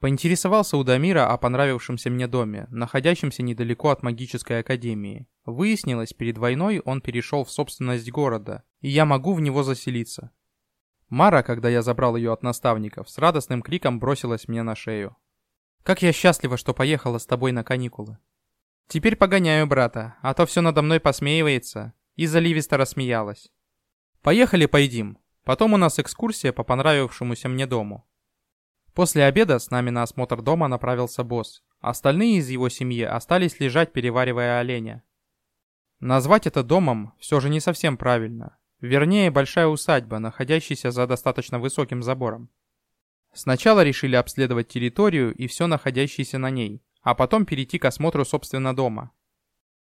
Поинтересовался у Дамира о понравившемся мне доме, находящемся недалеко от магической академии. Выяснилось, перед войной он перешел в собственность города, и я могу в него заселиться. Мара, когда я забрал ее от наставников, с радостным криком бросилась мне на шею. «Как я счастлива, что поехала с тобой на каникулы!» «Теперь погоняю брата, а то все надо мной посмеивается», и заливисто рассмеялась. «Поехали поедим, потом у нас экскурсия по понравившемуся мне дому». После обеда с нами на осмотр дома направился босс. Остальные из его семьи остались лежать, переваривая оленя. Назвать это домом все же не совсем правильно. Вернее, большая усадьба, находящаяся за достаточно высоким забором. Сначала решили обследовать территорию и все находящееся на ней, а потом перейти к осмотру собственно дома.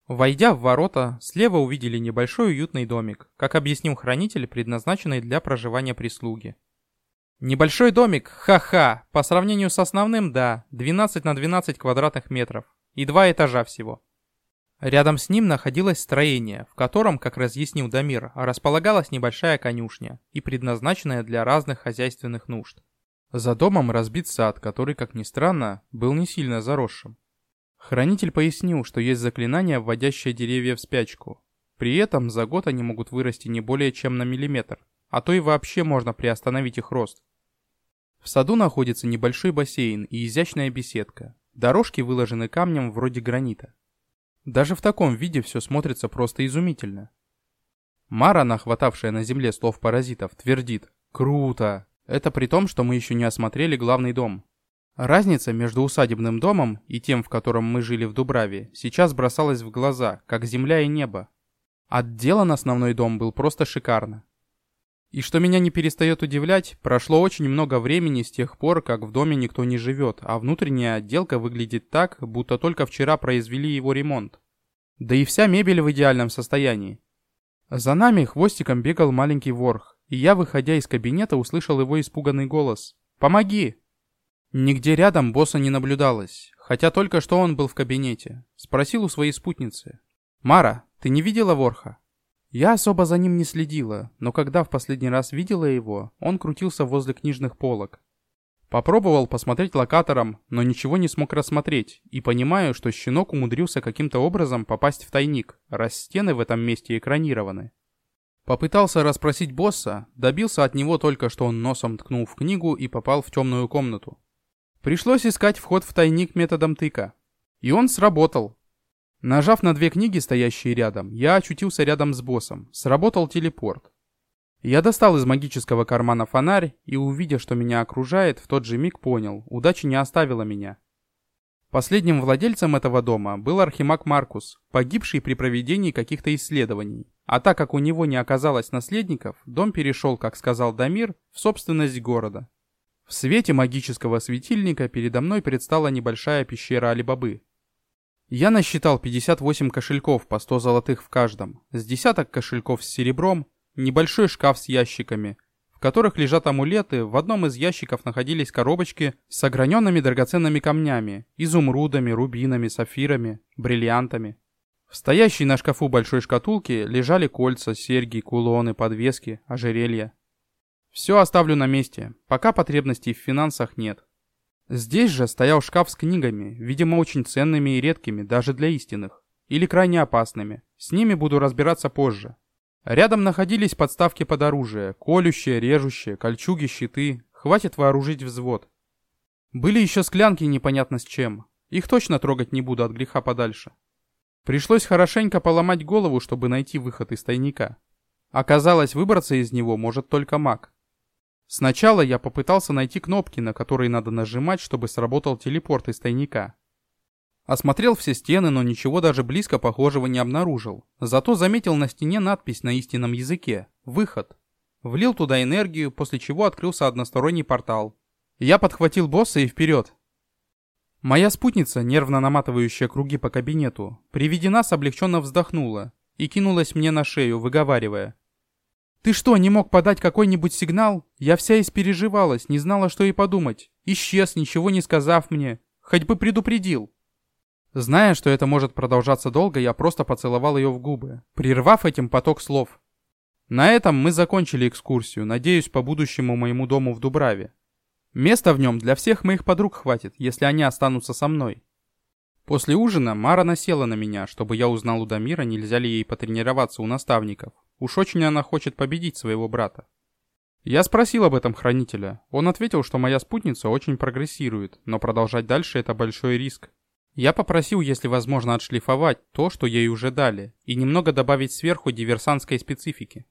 Войдя в ворота, слева увидели небольшой уютный домик, как объяснил хранитель, предназначенный для проживания прислуги. Небольшой домик, ха-ха, по сравнению с основным, да, 12 на 12 квадратных метров и два этажа всего. Рядом с ним находилось строение, в котором, как разъяснил Дамир, располагалась небольшая конюшня и предназначенная для разных хозяйственных нужд. За домом разбит сад, который, как ни странно, был не сильно заросшим. Хранитель пояснил, что есть заклинание, вводящее деревья в спячку. При этом за год они могут вырасти не более чем на миллиметр, а то и вообще можно приостановить их рост. В саду находится небольшой бассейн и изящная беседка. Дорожки выложены камнем вроде гранита. Даже в таком виде все смотрится просто изумительно. Мара, нахватавшая на земле слов паразитов, твердит «Круто!» Это при том, что мы еще не осмотрели главный дом. Разница между усадебным домом и тем, в котором мы жили в Дубраве, сейчас бросалась в глаза, как земля и небо. Отделан основной дом был просто шикарно. И что меня не перестает удивлять, прошло очень много времени с тех пор, как в доме никто не живет, а внутренняя отделка выглядит так, будто только вчера произвели его ремонт. Да и вся мебель в идеальном состоянии. За нами хвостиком бегал маленький ворх, и я, выходя из кабинета, услышал его испуганный голос. «Помоги!» Нигде рядом босса не наблюдалось, хотя только что он был в кабинете. Спросил у своей спутницы. «Мара, ты не видела ворха?» Я особо за ним не следила, но когда в последний раз видела его, он крутился возле книжных полок. Попробовал посмотреть локатором, но ничего не смог рассмотреть, и понимаю, что щенок умудрился каким-то образом попасть в тайник, раз стены в этом месте экранированы. Попытался расспросить босса, добился от него только, что он носом ткнул в книгу и попал в темную комнату. Пришлось искать вход в тайник методом тыка. И он сработал, Нажав на две книги, стоящие рядом, я очутился рядом с боссом. Сработал телепорт. Я достал из магического кармана фонарь и, увидя, что меня окружает, в тот же миг понял, удача не оставила меня. Последним владельцем этого дома был архимаг Маркус, погибший при проведении каких-то исследований. А так как у него не оказалось наследников, дом перешел, как сказал Дамир, в собственность города. В свете магического светильника передо мной предстала небольшая пещера Алибабы, я насчитал 58 кошельков по 100 золотых в каждом, с десяток кошельков с серебром, небольшой шкаф с ящиками, в которых лежат амулеты, в одном из ящиков находились коробочки с ограненными драгоценными камнями, изумрудами, рубинами, сафирами, бриллиантами. В стоящей на шкафу большой шкатулке лежали кольца, серьги, кулоны, подвески, ожерелья. Все оставлю на месте, пока потребностей в финансах нет. Здесь же стоял шкаф с книгами, видимо очень ценными и редкими, даже для истинных. Или крайне опасными. С ними буду разбираться позже. Рядом находились подставки под оружие, колющие, режущие, кольчуги, щиты. Хватит вооружить взвод. Были еще склянки непонятно с чем. Их точно трогать не буду от греха подальше. Пришлось хорошенько поломать голову, чтобы найти выход из тайника. Оказалось, выбраться из него может только маг. Сначала я попытался найти кнопки, на которые надо нажимать, чтобы сработал телепорт из тайника. Осмотрел все стены, но ничего даже близко похожего не обнаружил. Зато заметил на стене надпись на истинном языке «Выход». Влил туда энергию, после чего открылся односторонний портал. Я подхватил босса и вперед. Моя спутница, нервно наматывающая круги по кабинету, приведена с облегченно вздохнула и кинулась мне на шею, выговаривая. Ты что, не мог подать какой-нибудь сигнал? Я вся испереживалась, не знала, что и подумать. Исчез, ничего не сказав мне. Хоть бы предупредил. Зная, что это может продолжаться долго, я просто поцеловал ее в губы, прервав этим поток слов. На этом мы закончили экскурсию, надеюсь, по будущему моему дому в Дубраве. Места в нем для всех моих подруг хватит, если они останутся со мной. После ужина Мара насела на меня, чтобы я узнал у Дамира, нельзя ли ей потренироваться у наставников. Уж очень она хочет победить своего брата. Я спросил об этом хранителя. Он ответил, что моя спутница очень прогрессирует, но продолжать дальше это большой риск. Я попросил, если возможно, отшлифовать то, что ей уже дали, и немного добавить сверху диверсантской специфики.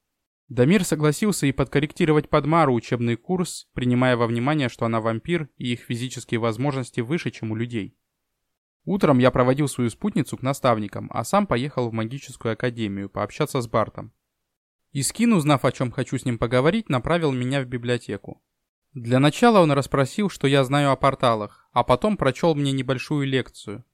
Дамир согласился и подкорректировать под Мару учебный курс, принимая во внимание, что она вампир и их физические возможности выше, чем у людей. Утром я проводил свою спутницу к наставникам, а сам поехал в магическую академию пообщаться с Бартом. Искин, узнав, о чем хочу с ним поговорить, направил меня в библиотеку. Для начала он расспросил, что я знаю о порталах, а потом прочел мне небольшую лекцию.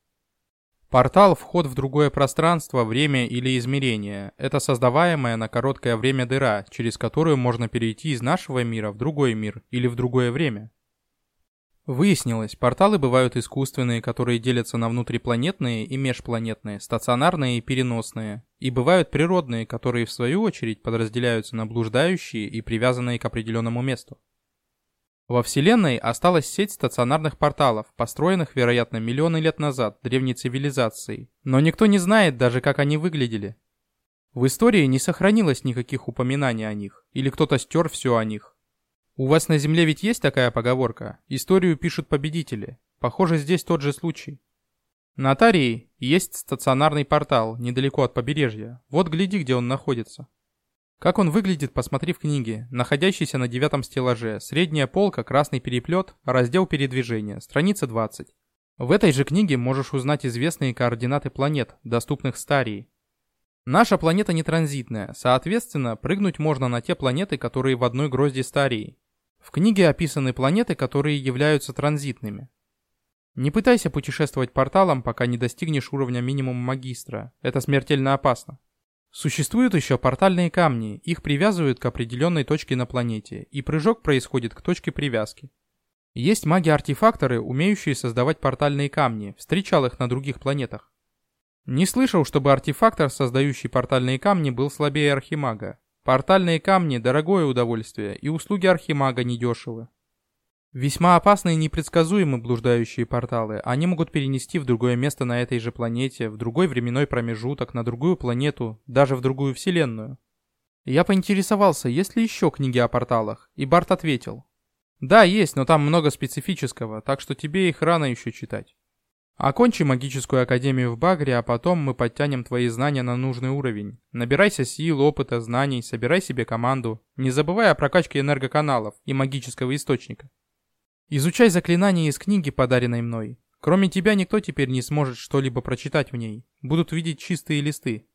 Портал – вход в другое пространство, время или измерение. Это создаваемая на короткое время дыра, через которую можно перейти из нашего мира в другой мир или в другое время. Выяснилось, порталы бывают искусственные, которые делятся на внутрипланетные и межпланетные, стационарные и переносные, и бывают природные, которые в свою очередь подразделяются на блуждающие и привязанные к определенному месту. Во Вселенной осталась сеть стационарных порталов, построенных, вероятно, миллионы лет назад древней цивилизацией, но никто не знает даже, как они выглядели. В истории не сохранилось никаких упоминаний о них, или кто-то стер все о них. У вас на Земле ведь есть такая поговорка? Историю пишут победители. Похоже, здесь тот же случай. На Тарии есть стационарный портал, недалеко от побережья. Вот гляди, где он находится. Как он выглядит, посмотри в книге, находящейся на девятом стеллаже. Средняя полка, красный переплет, раздел передвижения, страница 20. В этой же книге можешь узнать известные координаты планет, доступных Старии. Наша планета не транзитная, соответственно, прыгнуть можно на те планеты, которые в одной грозди Старии. В книге описаны планеты, которые являются транзитными. Не пытайся путешествовать порталом, пока не достигнешь уровня минимум магистра. Это смертельно опасно. Существуют еще портальные камни, их привязывают к определенной точке на планете, и прыжок происходит к точке привязки. Есть маги-артефакторы, умеющие создавать портальные камни, встречал их на других планетах. Не слышал, чтобы артефактор, создающий портальные камни, был слабее архимага. Портальные камни – дорогое удовольствие, и услуги архимага недешевы. Весьма опасные и непредсказуемы блуждающие порталы. Они могут перенести в другое место на этой же планете, в другой временной промежуток, на другую планету, даже в другую вселенную. Я поинтересовался, есть ли еще книги о порталах, и Барт ответил. Да, есть, но там много специфического, так что тебе их рано еще читать. Окончи магическую академию в Багре, а потом мы подтянем твои знания на нужный уровень. Набирайся сил, опыта, знаний, собирай себе команду, не забывай о прокачке энергоканалов и магического источника. Изучай заклинания из книги, подаренной мной. Кроме тебя никто теперь не сможет что-либо прочитать в ней. Будут видеть чистые листы.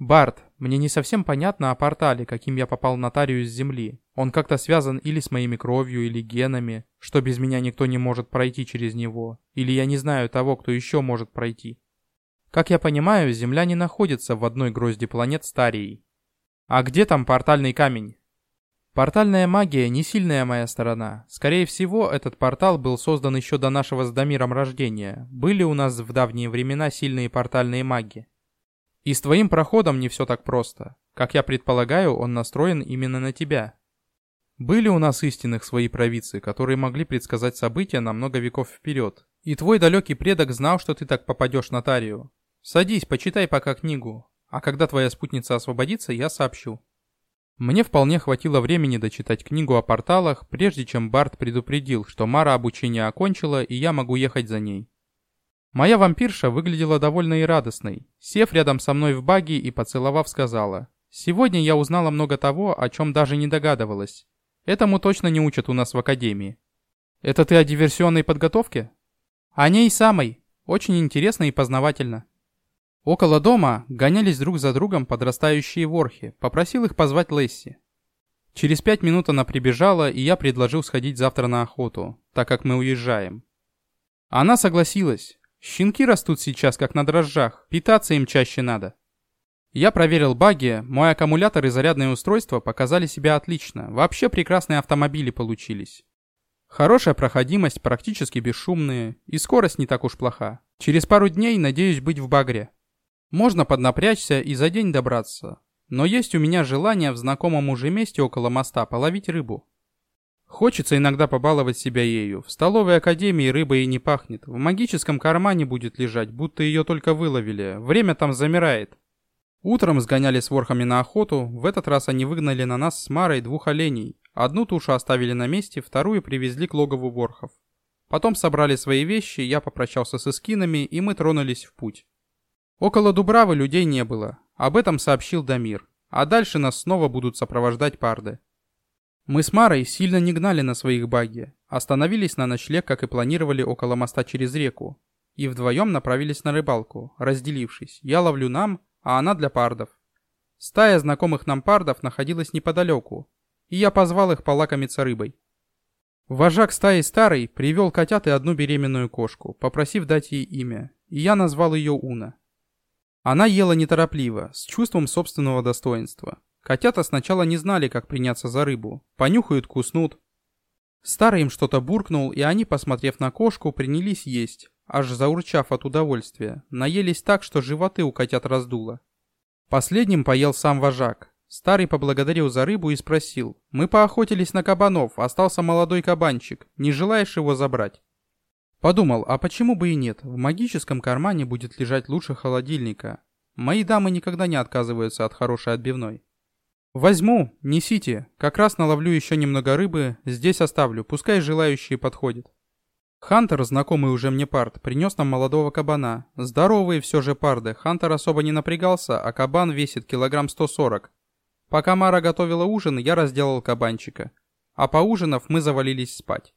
Барт, мне не совсем понятно о портале, каким я попал нотариус с Земли. Он как-то связан или с моими кровью, или генами, что без меня никто не может пройти через него. Или я не знаю того, кто еще может пройти. Как я понимаю, Земля не находится в одной грозди планет Старии. А где там портальный камень? Портальная магия не сильная моя сторона. Скорее всего, этот портал был создан еще до нашего с Дамиром рождения. Были у нас в давние времена сильные портальные маги. И с твоим проходом не все так просто. Как я предполагаю, он настроен именно на тебя. Были у нас истинных свои провидцы, которые могли предсказать события на много веков вперед. И твой далекий предок знал, что ты так попадешь на Тарию. Садись, почитай пока книгу, а когда твоя спутница освободится, я сообщу. Мне вполне хватило времени дочитать книгу о порталах, прежде чем Барт предупредил, что Мара обучение окончила и я могу ехать за ней. Моя вампирша выглядела довольно и радостной. Сев рядом со мной в баги и поцеловав, сказала, «Сегодня я узнала много того, о чем даже не догадывалась. Этому точно не учат у нас в академии». «Это ты о диверсионной подготовке?» «О ней самой. Очень интересно и познавательно». Около дома гонялись друг за другом подрастающие ворхи, попросил их позвать Лесси. Через пять минут она прибежала, и я предложил сходить завтра на охоту, так как мы уезжаем. Она согласилась. Щенки растут сейчас как на дрожжах, питаться им чаще надо. Я проверил баги, мой аккумулятор и зарядное устройство показали себя отлично, вообще прекрасные автомобили получились. Хорошая проходимость, практически бесшумные, и скорость не так уж плоха. Через пару дней надеюсь быть в Багре. Можно поднапрячься и за день добраться. Но есть у меня желание в знакомом уже месте около моста половить рыбу. Хочется иногда побаловать себя ею. В столовой академии рыба и не пахнет. В магическом кармане будет лежать, будто ее только выловили. Время там замирает. Утром сгоняли с ворхами на охоту. В этот раз они выгнали на нас с Марой двух оленей. Одну тушу оставили на месте, вторую привезли к логову ворхов. Потом собрали свои вещи, я попрощался с эскинами, и мы тронулись в путь. Около Дубравы людей не было. Об этом сообщил Дамир. А дальше нас снова будут сопровождать парды. Мы с Марой сильно не гнали на своих баги. Остановились на ночлег, как и планировали, около моста через реку. И вдвоем направились на рыбалку, разделившись. Я ловлю нам, а она для пардов. Стая знакомых нам пардов находилась неподалеку, и я позвал их полакомиться рыбой. Вожак стаи старый привел котят и одну беременную кошку, попросив дать ей имя, и я назвал ее Уна. Она ела неторопливо, с чувством собственного достоинства. Котята сначала не знали, как приняться за рыбу. Понюхают, куснут. Старый им что-то буркнул, и они, посмотрев на кошку, принялись есть, аж заурчав от удовольствия. Наелись так, что животы у котят раздуло. Последним поел сам вожак. Старый поблагодарил за рыбу и спросил. «Мы поохотились на кабанов, остался молодой кабанчик. Не желаешь его забрать?» Подумал, а почему бы и нет? В магическом кармане будет лежать лучше холодильника. Мои дамы никогда не отказываются от хорошей отбивной. Возьму, несите. Как раз наловлю еще немного рыбы, здесь оставлю, пускай желающие подходят. Хантер, знакомый уже мне пард, принес нам молодого кабана. Здоровые все же парды, Хантер особо не напрягался, а кабан весит килограмм 140. Пока Мара готовила ужин, я разделал кабанчика. А поужинав, мы завалились спать.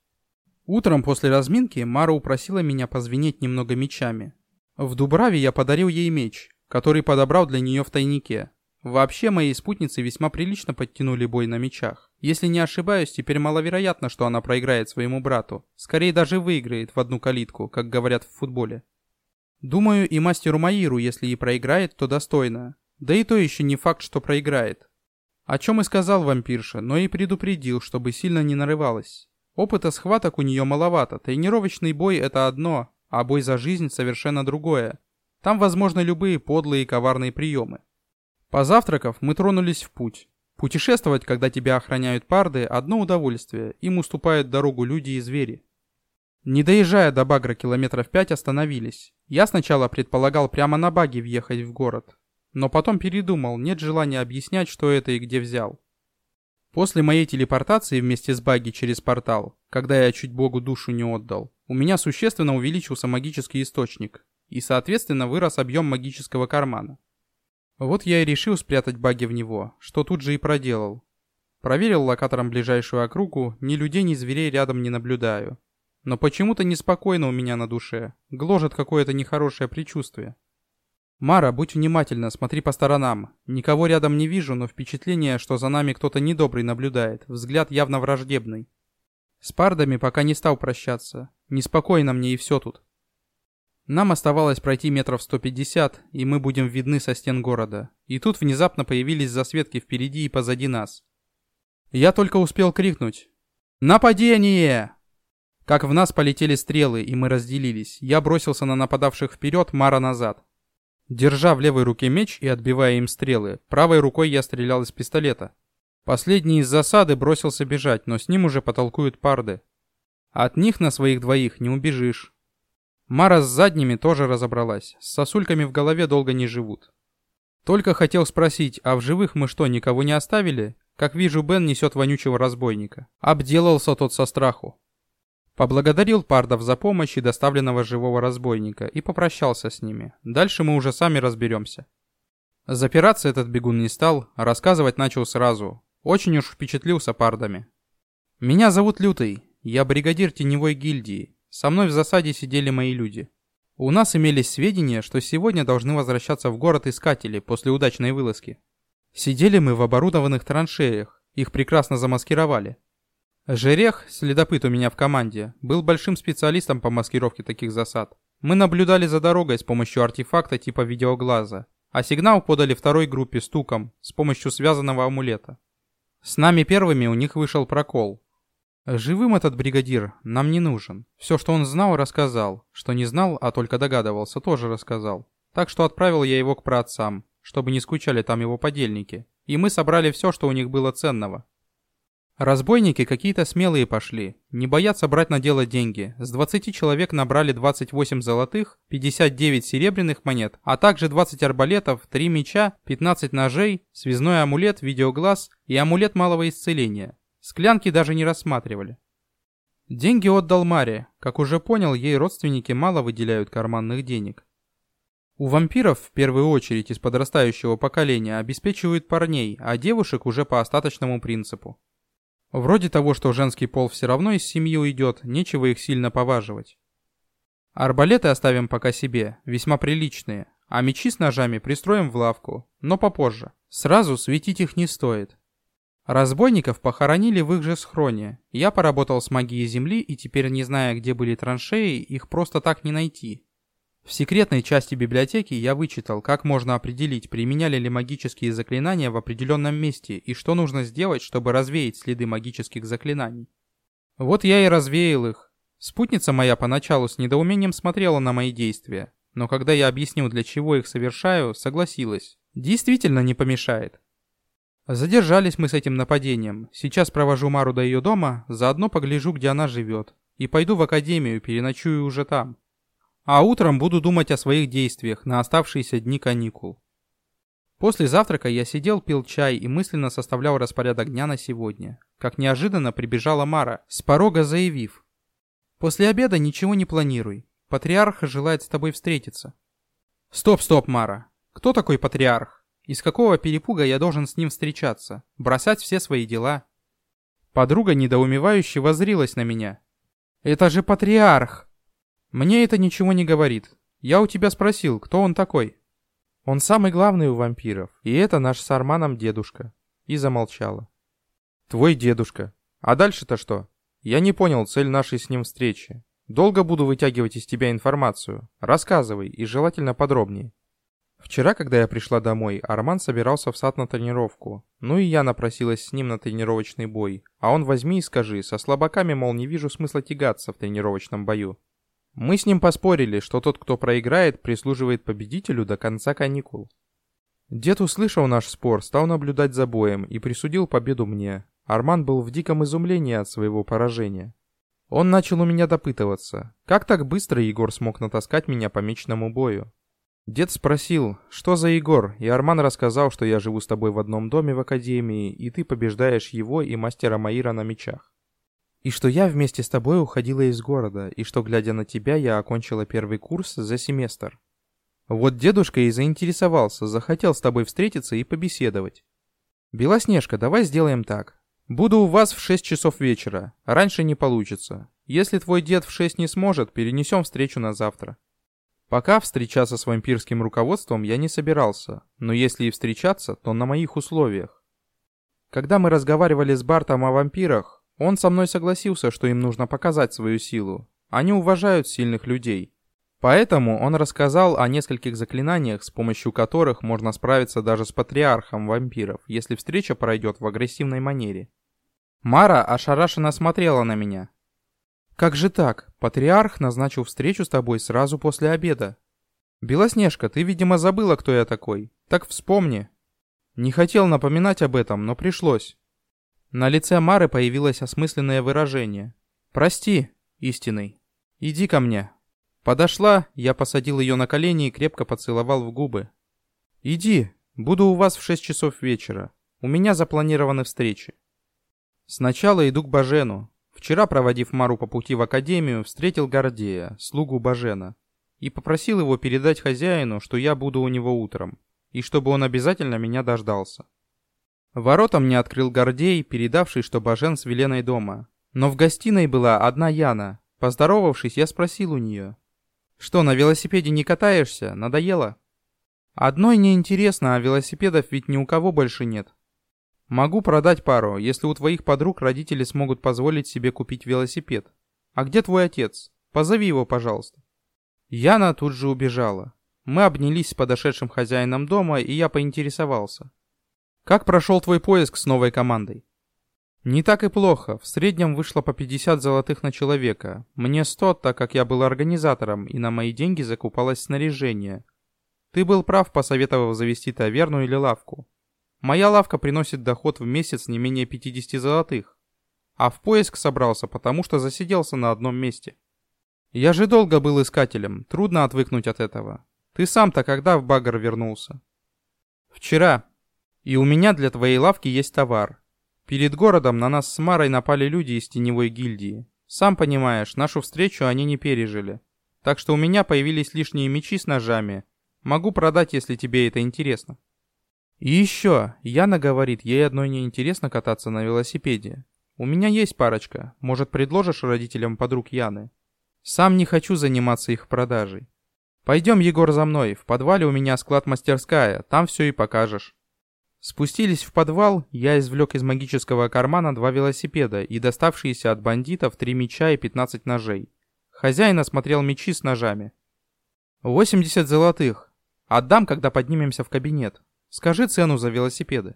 Утром после разминки Мара упросила меня позвенеть немного мечами. В Дубраве я подарил ей меч, который подобрал для нее в тайнике. Вообще, моей спутницы весьма прилично подтянули бой на мечах. Если не ошибаюсь, теперь маловероятно, что она проиграет своему брату. Скорее даже выиграет в одну калитку, как говорят в футболе. Думаю, и мастеру Маиру, если и проиграет, то достойно. Да и то еще не факт, что проиграет. О чем и сказал вампирша, но и предупредил, чтобы сильно не нарывалась. Опыта схваток у нее маловато, тренировочный бой это одно, а бой за жизнь совершенно другое. Там возможны любые подлые и коварные приемы. Позавтракав, мы тронулись в путь. Путешествовать, когда тебя охраняют парды, одно удовольствие, им уступают дорогу люди и звери. Не доезжая до Багра километров пять, остановились. Я сначала предполагал прямо на баге въехать в город. Но потом передумал, нет желания объяснять, что это и где взял. После моей телепортации вместе с баги через портал, когда я чуть богу душу не отдал, у меня существенно увеличился магический источник, и соответственно вырос объем магического кармана. Вот я и решил спрятать баги в него, что тут же и проделал. Проверил локатором ближайшую округу, ни людей, ни зверей рядом не наблюдаю. Но почему-то неспокойно у меня на душе, гложет какое-то нехорошее предчувствие. «Мара, будь внимательна, смотри по сторонам. Никого рядом не вижу, но впечатление, что за нами кто-то недобрый наблюдает. Взгляд явно враждебный. С пардами пока не стал прощаться. Неспокойно мне и все тут. Нам оставалось пройти метров 150, и мы будем видны со стен города. И тут внезапно появились засветки впереди и позади нас. Я только успел крикнуть «Нападение!» Как в нас полетели стрелы, и мы разделились. Я бросился на нападавших вперед, Мара назад. Держа в левой руке меч и отбивая им стрелы, правой рукой я стрелял из пистолета. Последний из засады бросился бежать, но с ним уже потолкуют парды. От них на своих двоих не убежишь. Мара с задними тоже разобралась. С сосульками в голове долго не живут. Только хотел спросить, а в живых мы что, никого не оставили? Как вижу, Бен несет вонючего разбойника. Обделался тот со страху. Поблагодарил пардов за помощь и доставленного живого разбойника и попрощался с ними. Дальше мы уже сами разберемся. Запираться этот бегун не стал, рассказывать начал сразу. Очень уж впечатлился пардами. «Меня зовут Лютый, я бригадир теневой гильдии. Со мной в засаде сидели мои люди. У нас имелись сведения, что сегодня должны возвращаться в город искатели после удачной вылазки. Сидели мы в оборудованных траншеях, их прекрасно замаскировали. Жерех, следопыт у меня в команде, был большим специалистом по маскировке таких засад. Мы наблюдали за дорогой с помощью артефакта типа видеоглаза, а сигнал подали второй группе стуком с помощью связанного амулета. С нами первыми у них вышел прокол. Живым этот бригадир нам не нужен. Все, что он знал, рассказал. Что не знал, а только догадывался, тоже рассказал. Так что отправил я его к праотцам, чтобы не скучали там его подельники. И мы собрали все, что у них было ценного. Разбойники какие-то смелые пошли, не боятся брать на дело деньги. С 20 человек набрали 28 золотых, 59 серебряных монет, а также 20 арбалетов, 3 меча, 15 ножей, связной амулет, видеоглаз и амулет малого исцеления. Склянки даже не рассматривали. Деньги отдал Маре. Как уже понял, ей родственники мало выделяют карманных денег. У вампиров, в первую очередь из подрастающего поколения, обеспечивают парней, а девушек уже по остаточному принципу. Вроде того, что женский пол все равно из семьи уйдет, нечего их сильно поваживать. Арбалеты оставим пока себе, весьма приличные, а мечи с ножами пристроим в лавку, но попозже. Сразу светить их не стоит. Разбойников похоронили в их же схроне. Я поработал с магией земли и теперь, не зная, где были траншеи, их просто так не найти. В секретной части библиотеки я вычитал, как можно определить, применяли ли магические заклинания в определенном месте и что нужно сделать, чтобы развеять следы магических заклинаний. Вот я и развеял их. Спутница моя поначалу с недоумением смотрела на мои действия, но когда я объяснил, для чего их совершаю, согласилась. Действительно не помешает. Задержались мы с этим нападением. Сейчас провожу Мару до ее дома, заодно погляжу, где она живет. И пойду в академию, переночую уже там. А утром буду думать о своих действиях на оставшиеся дни каникул. После завтрака я сидел, пил чай и мысленно составлял распорядок дня на сегодня. Как неожиданно прибежала Мара, с порога заявив. «После обеда ничего не планируй. Патриарх желает с тобой встретиться». «Стоп, стоп, Мара. Кто такой патриарх? Из какого перепуга я должен с ним встречаться? Бросать все свои дела?» Подруга недоумевающе возрилась на меня. «Это же патриарх!» Мне это ничего не говорит. Я у тебя спросил, кто он такой? Он самый главный у вампиров, и это наш с Арманом дедушка. И замолчала. Твой дедушка. А дальше-то что? Я не понял цель нашей с ним встречи. Долго буду вытягивать из тебя информацию. Рассказывай, и желательно подробнее. Вчера, когда я пришла домой, Арман собирался в сад на тренировку. Ну и я напросилась с ним на тренировочный бой. А он возьми и скажи, со слабаками, мол, не вижу смысла тягаться в тренировочном бою. Мы с ним поспорили, что тот, кто проиграет, прислуживает победителю до конца каникул. Дед, услышал наш спор, стал наблюдать за боем и присудил победу мне. Арман был в диком изумлении от своего поражения. Он начал у меня допытываться, как так быстро Егор смог натаскать меня по мечному бою. Дед спросил, что за Егор, и Арман рассказал, что я живу с тобой в одном доме в академии, и ты побеждаешь его и мастера Маира на мечах. И что я вместе с тобой уходила из города, и что, глядя на тебя, я окончила первый курс за семестр. Вот дедушка и заинтересовался, захотел с тобой встретиться и побеседовать. Белоснежка, давай сделаем так. Буду у вас в 6 часов вечера. Раньше не получится. Если твой дед в 6 не сможет, перенесем встречу на завтра. Пока встречаться с вампирским руководством я не собирался, но если и встречаться, то на моих условиях. Когда мы разговаривали с Бартом о вампирах, он со мной согласился, что им нужно показать свою силу. Они уважают сильных людей. Поэтому он рассказал о нескольких заклинаниях, с помощью которых можно справиться даже с патриархом вампиров, если встреча пройдет в агрессивной манере. Мара ошарашенно смотрела на меня. «Как же так? Патриарх назначил встречу с тобой сразу после обеда. Белоснежка, ты, видимо, забыла, кто я такой. Так вспомни». Не хотел напоминать об этом, но пришлось. На лице Мары появилось осмысленное выражение. «Прости, истинный. Иди ко мне». Подошла, я посадил ее на колени и крепко поцеловал в губы. «Иди, буду у вас в шесть часов вечера. У меня запланированы встречи». Сначала иду к Бажену. Вчера, проводив Мару по пути в академию, встретил Гордея, слугу Бажена, и попросил его передать хозяину, что я буду у него утром, и чтобы он обязательно меня дождался. Ворота мне открыл Гордей, передавший, что Бажен с Веленой дома. Но в гостиной была одна Яна. Поздоровавшись, я спросил у нее. «Что, на велосипеде не катаешься? Надоело?» «Одной не интересно, а велосипедов ведь ни у кого больше нет». «Могу продать пару, если у твоих подруг родители смогут позволить себе купить велосипед. А где твой отец? Позови его, пожалуйста». Яна тут же убежала. Мы обнялись с подошедшим хозяином дома, и я поинтересовался. Как прошел твой поиск с новой командой? Не так и плохо. В среднем вышло по 50 золотых на человека. Мне 100, так как я был организатором, и на мои деньги закупалось снаряжение. Ты был прав, посоветовав завести таверну или лавку. Моя лавка приносит доход в месяц не менее 50 золотых. А в поиск собрался, потому что засиделся на одном месте. Я же долго был искателем, трудно отвыкнуть от этого. Ты сам-то когда в Багр вернулся? Вчера, и у меня для твоей лавки есть товар. Перед городом на нас с Марой напали люди из теневой гильдии. Сам понимаешь, нашу встречу они не пережили. Так что у меня появились лишние мечи с ножами. Могу продать, если тебе это интересно. И еще, Яна говорит, ей одной не интересно кататься на велосипеде. У меня есть парочка, может предложишь родителям подруг Яны? Сам не хочу заниматься их продажей. Пойдем, Егор, за мной, в подвале у меня склад-мастерская, там все и покажешь. Спустились в подвал, я извлек из магического кармана два велосипеда и доставшиеся от бандитов три меча и 15 ножей. Хозяин осмотрел мечи с ножами. «80 золотых. Отдам, когда поднимемся в кабинет. Скажи цену за велосипеды».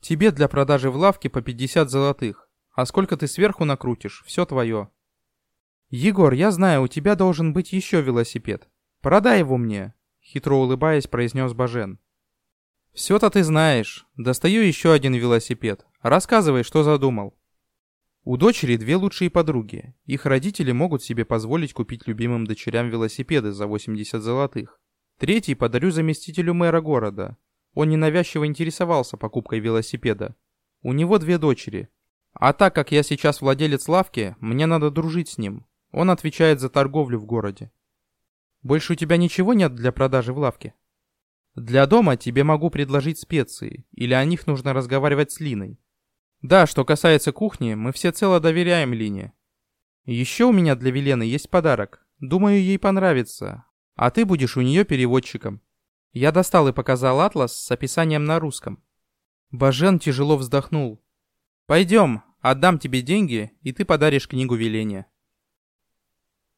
«Тебе для продажи в лавке по 50 золотых. А сколько ты сверху накрутишь, все твое». «Егор, я знаю, у тебя должен быть еще велосипед. Продай его мне», — хитро улыбаясь, произнес Бажен. «Все-то ты знаешь. Достаю еще один велосипед. Рассказывай, что задумал». У дочери две лучшие подруги. Их родители могут себе позволить купить любимым дочерям велосипеды за 80 золотых. Третий подарю заместителю мэра города. Он ненавязчиво интересовался покупкой велосипеда. У него две дочери. А так как я сейчас владелец лавки, мне надо дружить с ним. Он отвечает за торговлю в городе. Больше у тебя ничего нет для продажи в лавке? Для дома тебе могу предложить специи, или о них нужно разговаривать с Линой. Да, что касается кухни, мы всецело доверяем Лине. Еще у меня для Велены есть подарок. Думаю, ей понравится. А ты будешь у нее переводчиком. Я достал и показал атлас с описанием на русском. Бажен тяжело вздохнул. Пойдем, отдам тебе деньги, и ты подаришь книгу веления.